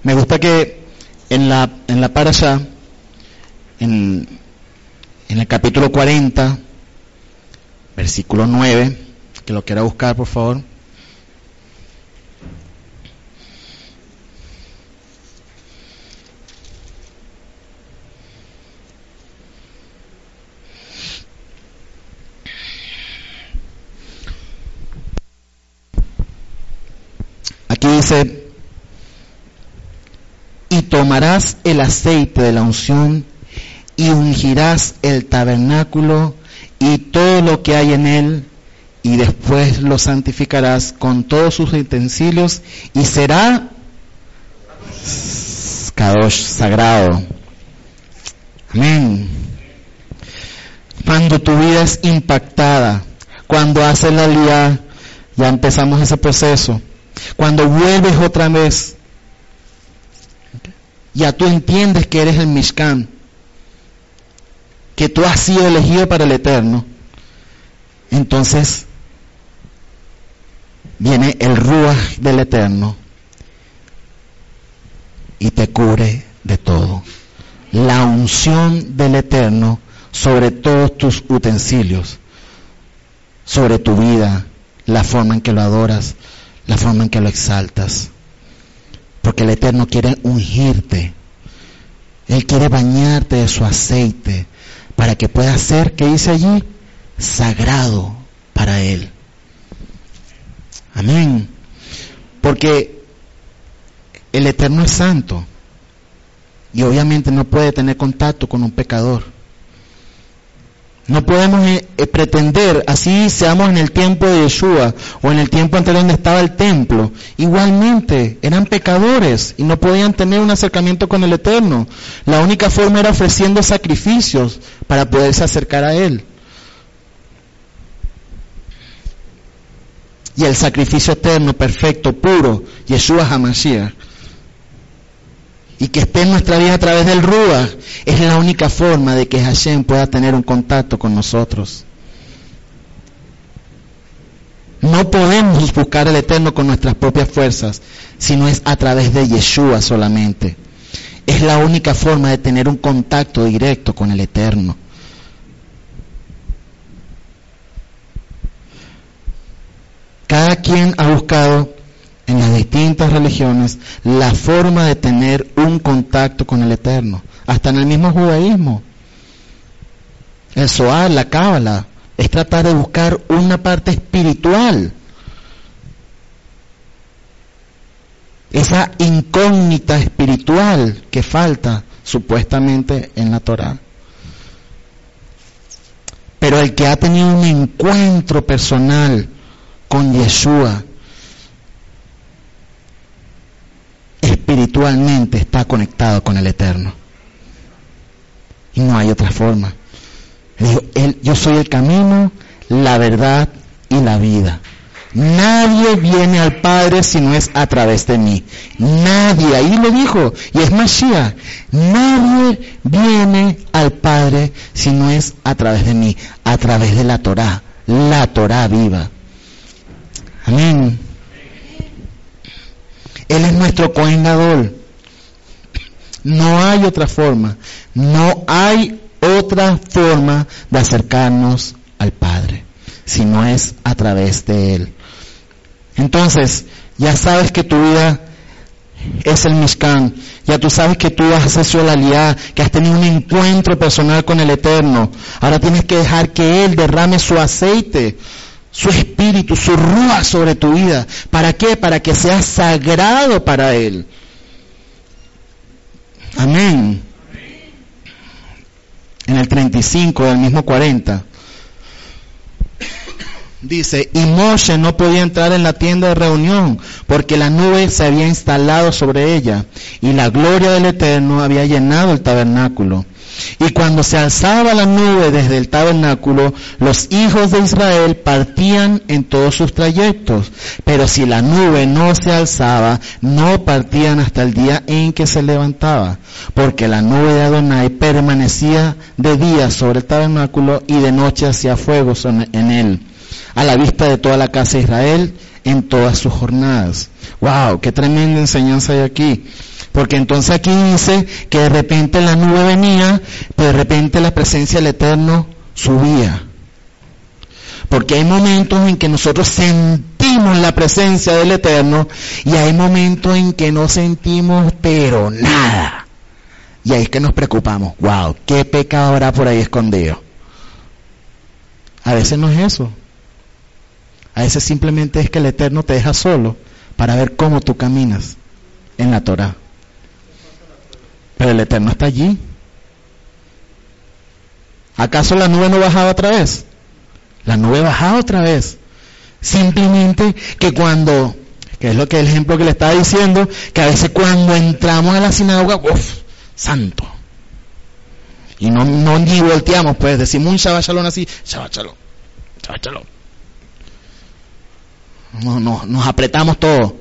[SPEAKER 1] Me gusta que en la, parasha, en, en el capítulo 40, versículo 9, que lo quiera buscar por favor. Aquí dice, y tomarás el aceite de la unción y ungirás el tabernáculo y todo lo que hay en él, y después lo santificarás con todos sus utensilios, y será Kadosh, sagrado. Amén. Cuando tu vida es impactada, cuando haces la lía, ya empezamos ese proceso. Cuando vuelves otra vez, ya tú entiendes que eres el Mishkan, que tú has sido elegido para el Eterno. Entonces viene el Ruach del Eterno y te cubre de todo. La unción del Eterno sobre todos tus utensilios, sobre tu vida, la forma en que lo adoras, la forma en que lo exaltas. Porque el Eterno quiere ungirte. Él quiere bañarte de su aceite para que puedas ser, que dice allí, sagrado para Él. Amén. Porque el Eterno es santo y obviamente no puede tener contacto con un pecador. No podemos eh, eh, pretender, así seamos en el tiempo de Yeshua o en el tiempo anterior donde estaba el templo, igualmente eran pecadores y no podían tener un acercamiento con el Eterno. La única forma era ofreciendo sacrificios para poderse acercar a Él. Y el sacrificio eterno, perfecto, puro, Yeshua Hamashiach, y que esté en nuestra vida a través del Ruach, es la única forma de que Hashem pueda tener un contacto con nosotros. No podemos buscar el Eterno con nuestras propias fuerzas, sino es a través de Yeshua solamente. Es la única forma de tener un contacto directo con el Eterno. Cada quien ha buscado en las distintas religiones la forma de tener un contacto con el Eterno, hasta en el mismo judaísmo. El Zohar, la Cábala, es tratar de buscar una parte espiritual. Esa incógnita espiritual que falta supuestamente en la Torah. Pero el que ha tenido un encuentro personal con Yeshua, espiritualmente está conectado con el Eterno. Y no hay otra forma. él, yo soy el camino, la verdad y la vida. Nadie viene al Padre si no es a través de mí. Nadie, ahí lo dijo, y es Mashiach. Nadie viene al Padre si no es a través de mí, a través de la Torah, la Torah viva. Amén. Él es nuestro Cohen No hay otra forma. No hay otra forma de acercarnos al Padre, si no es a través de Él. Entonces, ya sabes que tu vida es el Mishkan. Ya tú sabes que tú has hecho la alianza, que has tenido un encuentro personal con el Eterno. Ahora tienes que dejar que Él derrame su aceite su espíritu, su rúa sobre tu vida. ¿Para qué? Para que sea sagrado para Él. Amén. En el 35 del mismo 40. Dice, y Moshe no podía entrar en la tienda de reunión porque la nube se había instalado sobre ella y la gloria del Eterno había llenado el tabernáculo. Y cuando se alzaba la nube desde el tabernáculo, los hijos de Israel partían en todos sus trayectos. Pero si la nube no se alzaba, no partían hasta el día en que se levantaba. Porque la nube de Adonai permanecía de día sobre el tabernáculo y de noche hacía fuego en él, a la vista de toda la casa de Israel en todas sus jornadas. ¡Wow! ¡Qué tremenda enseñanza hay aquí! Porque entonces aquí dice que de repente la nube venía, pero de repente la presencia del Eterno subía. Porque hay momentos en que nosotros sentimos la presencia del Eterno y hay momentos en que no sentimos pero nada. Y ahí es que nos preocupamos. Wow, qué pecado habrá por ahí escondido. A veces no es eso. A veces simplemente es que el Eterno te deja solo para ver cómo tú caminas en la Torah. Pero el Eterno está allí. ¿Acaso la nube no bajaba otra vez? La nube bajaba otra vez. Simplemente que cuando Que es lo que el ejemplo que le estaba diciendo, que a veces cuando entramos a la sinagoga, uff, santo. Y no, ni volteamos, pues decimos un Shabbat Shalom así, Shabbat Shalom, Shabbat Shalom. No, no, nos apretamos todo.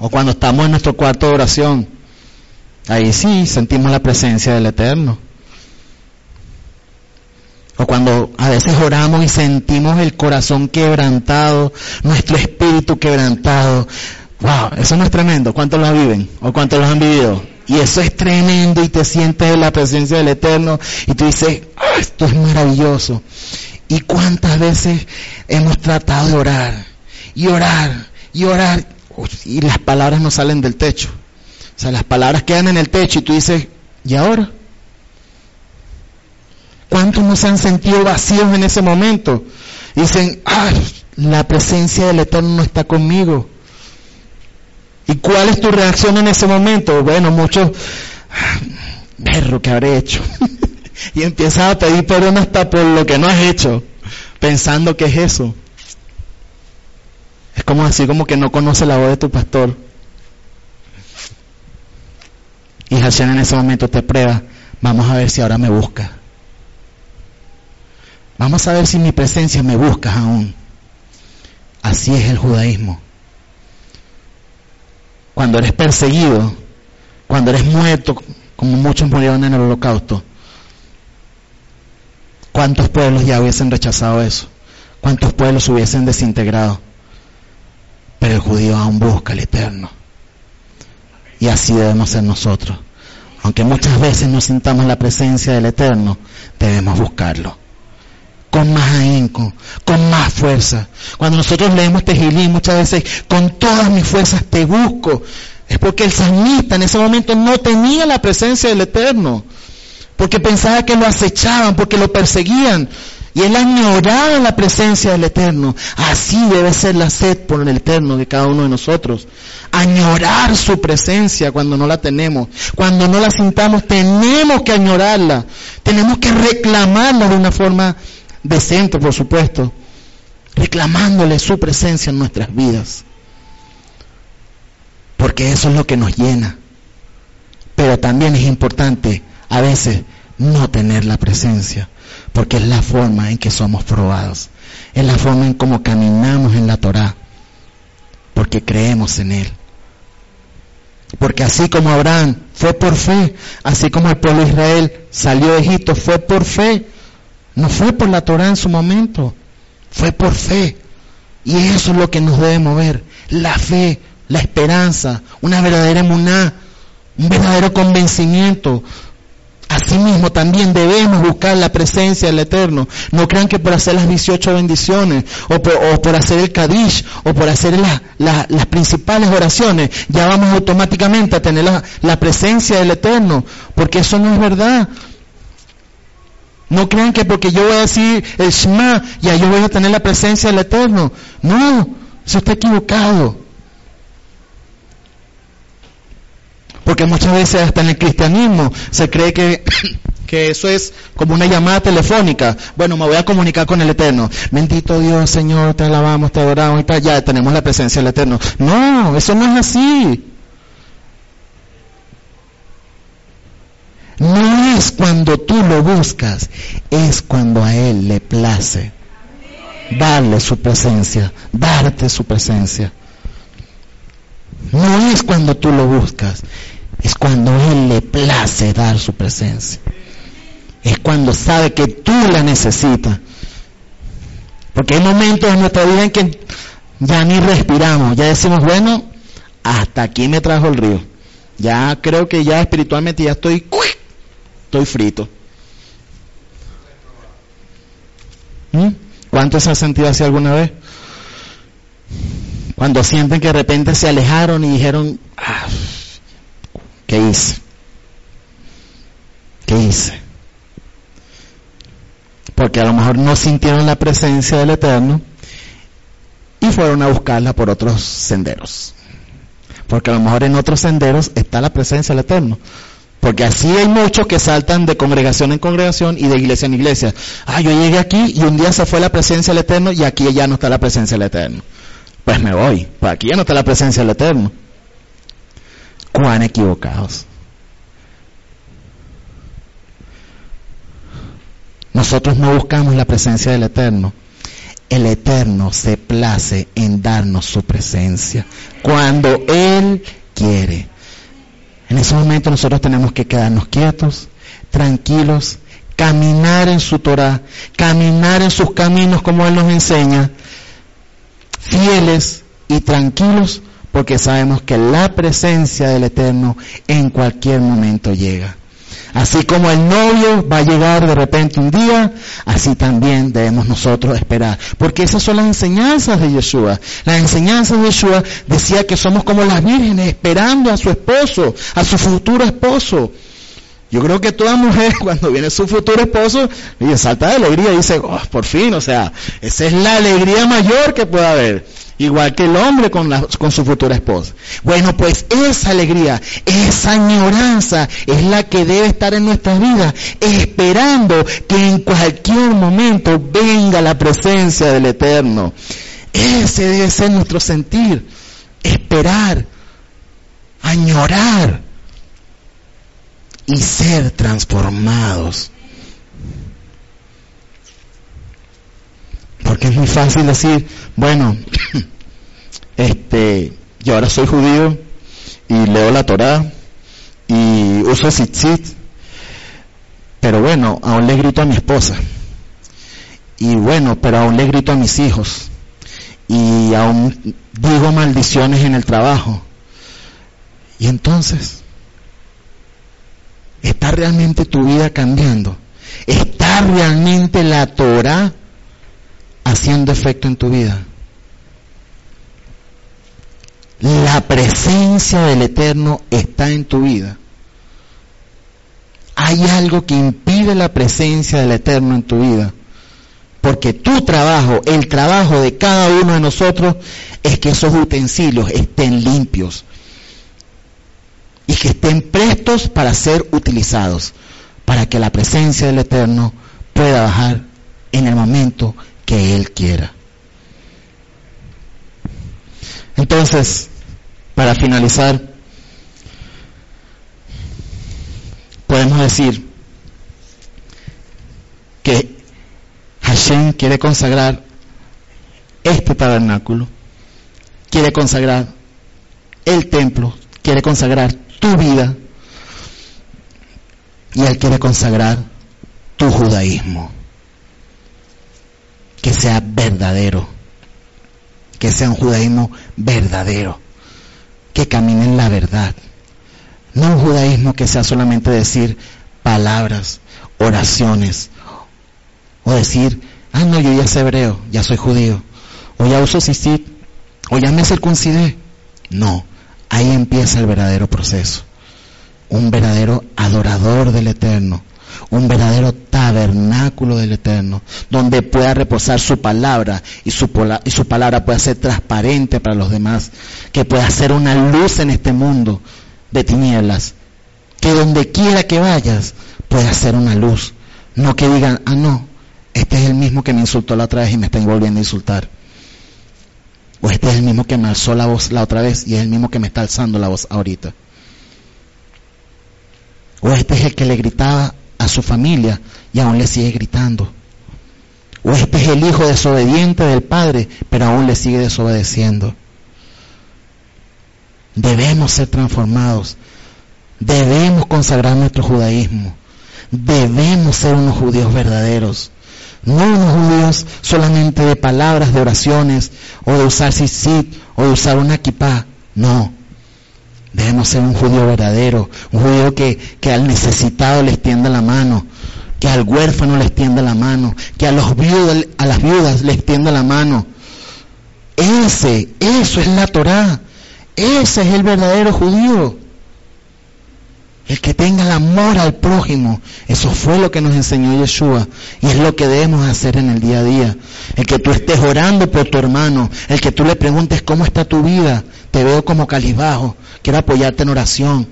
[SPEAKER 1] O cuando estamos en nuestro cuarto de oración, ahí sí sentimos la presencia del Eterno. O cuando a veces oramos y sentimos el corazón quebrantado, nuestro espíritu quebrantado. Wow, eso no es tremendo. ¿Cuántos lo viven? ¿O cuántos lo han vivido? Y eso es tremendo y te sientes en la presencia del Eterno y tú dices, ah, esto es maravilloso. ¿Y cuántas veces hemos tratado de orar? Y orar, y orar, y las palabras no salen del techo. O sea, las palabras quedan en el techo y tú dices, ¿y ahora? ¿Cuántos no se han sentido vacíos en ese momento? Dicen, ah, la presencia del Eterno no está conmigo. ¿Y cuál es tu reacción en ese momento? Bueno, muchos, perro, ¿qué habré hecho? <laughs> y empiezas a pedir perdón hasta por lo que no has hecho, pensando que es eso. Es como así como que no conoce la voz de tu pastor. Y Hashem en ese momento te prueba, vamos a ver si ahora me busca. Vamos a ver si mi presencia me buscas aún. Así es el judaísmo. Cuando eres perseguido, cuando eres muerto, como muchos murieron en el holocausto, ¿cuántos pueblos ya hubiesen rechazado eso? ¿Cuántos pueblos hubiesen desintegrado? Pero el judío aún busca el eterno. Y así debemos ser nosotros. Aunque muchas veces no sintamos la presencia del eterno, debemos buscarlo con más ahínco, con más fuerza. Cuando nosotros leemos Tejilí muchas veces, con todas mis fuerzas te busco, es porque el salmista en ese momento no tenía la presencia del Eterno, porque pensaba que lo acechaban, porque lo perseguían, y él añoraba la presencia del Eterno. Así debe ser la sed por el Eterno de cada uno de nosotros. Añorar su presencia cuando no la tenemos. Cuando no la sintamos, tenemos que añorarla. Tenemos que reclamarla de una forma decente, por supuesto, reclamándole su presencia en nuestras vidas. Porque eso es lo que nos llena. Pero también es importante a veces no tener la presencia, porque es la forma en que somos probados, es la forma en cómo caminamos en la Torá, porque creemos en Él. Porque así como Abraham fue por fe, así como el pueblo de Israel salió de Egipto, fue por fe, no fue por la Torah en su momento, fue por fe. Y eso es lo que nos debe mover, la fe, la esperanza, una verdadera emuná, un verdadero convencimiento. Asimismo también debemos buscar la presencia del Eterno. No crean que por hacer las 18 bendiciones, o por, hacer el Kadish, o por hacer las principales oraciones, ya vamos automáticamente a tener la presencia del Eterno, porque eso no es verdad. No crean que porque yo voy a decir el Shema, ya yo voy a tener la presencia del Eterno. No, eso está equivocado. Porque muchas veces hasta en el cristianismo se cree que, <coughs> que eso es como una llamada telefónica. Bueno, me voy a comunicar con el Eterno. Bendito Dios, Señor, te alabamos, te adoramos y tal. Ya tenemos la presencia del Eterno. No, eso no es así. No es cuando tú lo buscas, es cuando a Él le place darle su presencia, darte su presencia. No es cuando tú lo buscas, es cuando Él le place dar su presencia. Es cuando sabe que tú la necesitas. Porque hay momentos en nuestra vida en que ya ni respiramos, ya decimos, bueno, hasta aquí me trajo el río. Ya creo que ya espiritualmente ya estoy estoy frito. ¿Mm? ¿Cuántos se han sentido así alguna vez? Cuando sienten que de repente se alejaron y dijeron, ah, ¿qué hice? ¿Qué hice? Porque a lo mejor no sintieron la presencia del Eterno y fueron a buscarla por otros senderos. Porque a lo mejor en otros senderos está la presencia del Eterno Porque así hay muchos que saltan de congregación en congregación y de iglesia en iglesia. Ah, yo llegué aquí y un día se fue la presencia del Eterno y aquí ya no está la presencia del Eterno. Pues me voy, pues aquí ya no está la presencia del Eterno. Cuán equivocados. Nosotros no buscamos la presencia del Eterno. El Eterno se place en darnos su presencia cuando Él quiere. En ese momento nosotros tenemos que quedarnos quietos, tranquilos, caminar en su Torah, caminar en sus caminos como Él nos enseña, fieles y tranquilos, porque sabemos que la presencia del Eterno en cualquier momento llega. Así como el novio va a llegar de repente un día, así también debemos nosotros esperar. Porque esas son las enseñanzas de Yeshua. Las enseñanzas de Yeshua decía que somos como las vírgenes esperando a su esposo, a su futuro esposo. Yo creo que toda mujer <laughs> cuando viene su futuro esposo, ella salta de alegría y dice, oh, por fin, o sea, esa es la alegría mayor que puede haber igual que el hombre con, con su futura esposa. Bueno, pues esa alegría, esa añoranza es la que debe estar en nuestras vidas, esperando que en cualquier momento venga la presencia del Eterno. Ese debe ser nuestro sentir, esperar, añorar y ser transformados. Porque es muy fácil decir, bueno, <clears throat> este, yo ahora soy judío y leo la Torá y uso tzitzit, pero bueno, aún le grito a mi esposa. Y bueno, pero aún le grito a mis hijos. Y aún digo maldiciones en el trabajo. Y entonces, ¿está realmente tu vida cambiando? ¿Está realmente la Torah haciendo efecto en tu vida? la presencia del Eterno está en tu vida. Hay algo que impide la presencia del Eterno en tu vida. Porque tu trabajo, el trabajo de cada uno de nosotros, es que esos utensilios estén limpios y que estén prestos para ser utilizados, para que la presencia del Eterno pueda bajar en el momento que Él quiera. Entonces, para finalizar, podemos decir que Hashem quiere consagrar este tabernáculo, quiere consagrar el templo, quiere consagrar tu vida y Él quiere consagrar tu judaísmo. Que sea verdadero, que sea un judaísmo verdadero que camine en la verdad. No un judaísmo que sea solamente decir palabras, oraciones, o decir, ah, no, yo ya soy hebreo, ya soy judío, o ya uso sisit, o ya me circuncidé. No, ahí empieza el verdadero proceso. Un verdadero adorador del Eterno, un verdadero tabernáculo del Eterno, donde pueda reposar su palabra y su, palabra pueda ser transparente para los demás, que pueda ser una luz en este mundo de tinieblas, que donde quiera que vayas pueda ser una luz, no que digan, ah, no, este es el mismo que me insultó la otra vez y me está volviendo a insultar. O este es el mismo que me alzó la voz la otra vez y es el mismo que me está alzando la voz ahorita. O este es el que le gritaba a su familia y aún le sigue gritando. O este es el hijo desobediente del padre, pero aún le sigue desobedeciendo. Debemos ser transformados. Debemos consagrar nuestro judaísmo. Debemos ser unos judíos verdaderos. No unos judíos solamente de palabras, de oraciones, o de usar sisit, o de usar una kippah. No. Debemos ser un judío verdadero, un judío que, que al necesitado le extienda la mano, que al huérfano le extienda la mano, que a, los viudas, a las viudas le extienda la mano. Ese, eso es la Torah. Ese es el verdadero judío. El que tenga el amor al prójimo. Eso fue lo que nos enseñó Yeshua. Y es lo que debemos hacer en el día a día. El que tú estés orando por tu hermano. El que tú le preguntes cómo está tu vida. Te veo como calibajo. Quiero apoyarte en oración.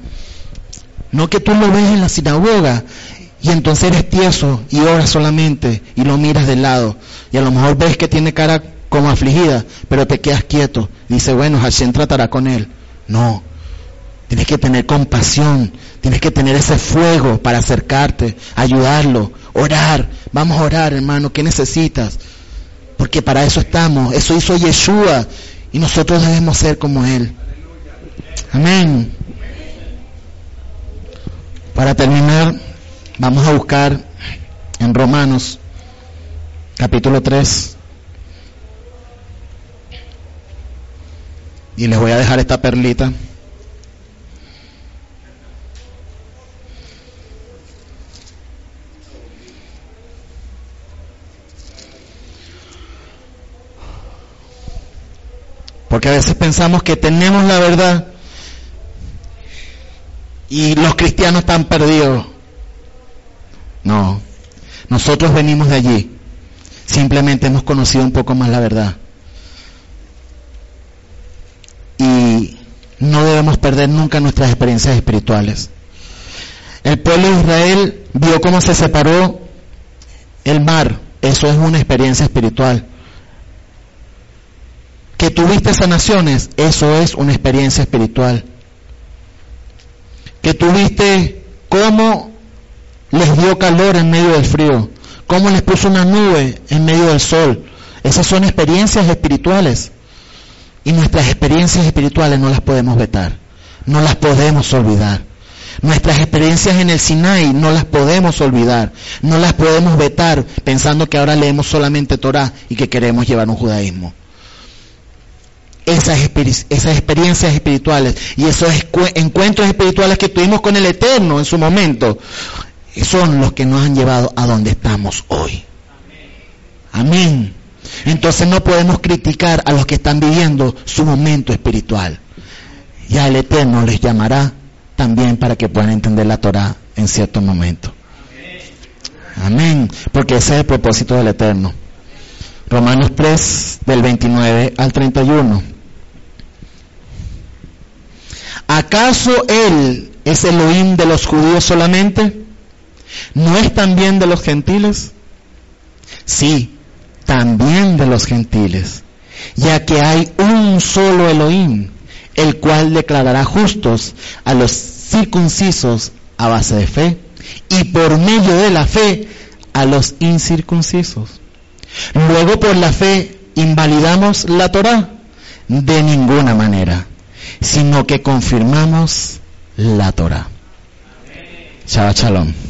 [SPEAKER 1] No que tú lo ves en la sinagoga y entonces eres tieso y oras solamente y lo miras de lado. Y a lo mejor ves que tiene cara como afligida, pero te quedas quieto. Dice, bueno, Hashem tratará con él. No. Tienes que tener compasión, tienes que tener ese fuego para acercarte, ayudarlo, orar. Vamos a orar, hermano, ¿qué necesitas? Porque para eso estamos. Eso hizo Yeshua y nosotros debemos ser como Él. Amén. Para terminar, vamos a buscar en Romanos capítulo 3. Y les voy a dejar esta perlita. Porque a veces pensamos que tenemos la verdad y los cristianos están perdidos. No, nosotros venimos de allí. Simplemente hemos conocido un poco más la verdad. Y no debemos perder nunca nuestras experiencias espirituales. El pueblo de Israel vio cómo se separó el mar. Eso es una experiencia espiritual. Que tuviste sanaciones, eso es una experiencia espiritual. Que tuviste cómo les dio calor en medio del frío, cómo les puso una nube en medio del sol. Esas son experiencias espirituales. Y nuestras experiencias espirituales no las podemos vetar, no las podemos olvidar. Nuestras experiencias en el Sinai no las podemos olvidar, no las podemos vetar pensando que ahora leemos solamente Torah y que queremos llevar un judaísmo. Esas, esas experiencias espirituales y esos encuentros espirituales que tuvimos con el Eterno en su momento son los que nos han llevado a donde estamos hoy. Amén. Entonces no podemos criticar a los que están viviendo su momento espiritual. Ya el Eterno les llamará también para que puedan entender la Torah en cierto momento. Amén. Porque ese es el propósito del Eterno. Romanos 3, del 29 al 31. ¿Acaso Él es el Elohim de los judíos solamente? ¿No es también de los gentiles? Sí, también de los gentiles, ya que hay un solo Elohim, el cual declarará justos a los circuncisos a base de fe y por medio de la fe a los incircuncisos. Luego por la fe invalidamos la Torah de ninguna manera, sino que confirmamos la Torah. Shabbat Shalom.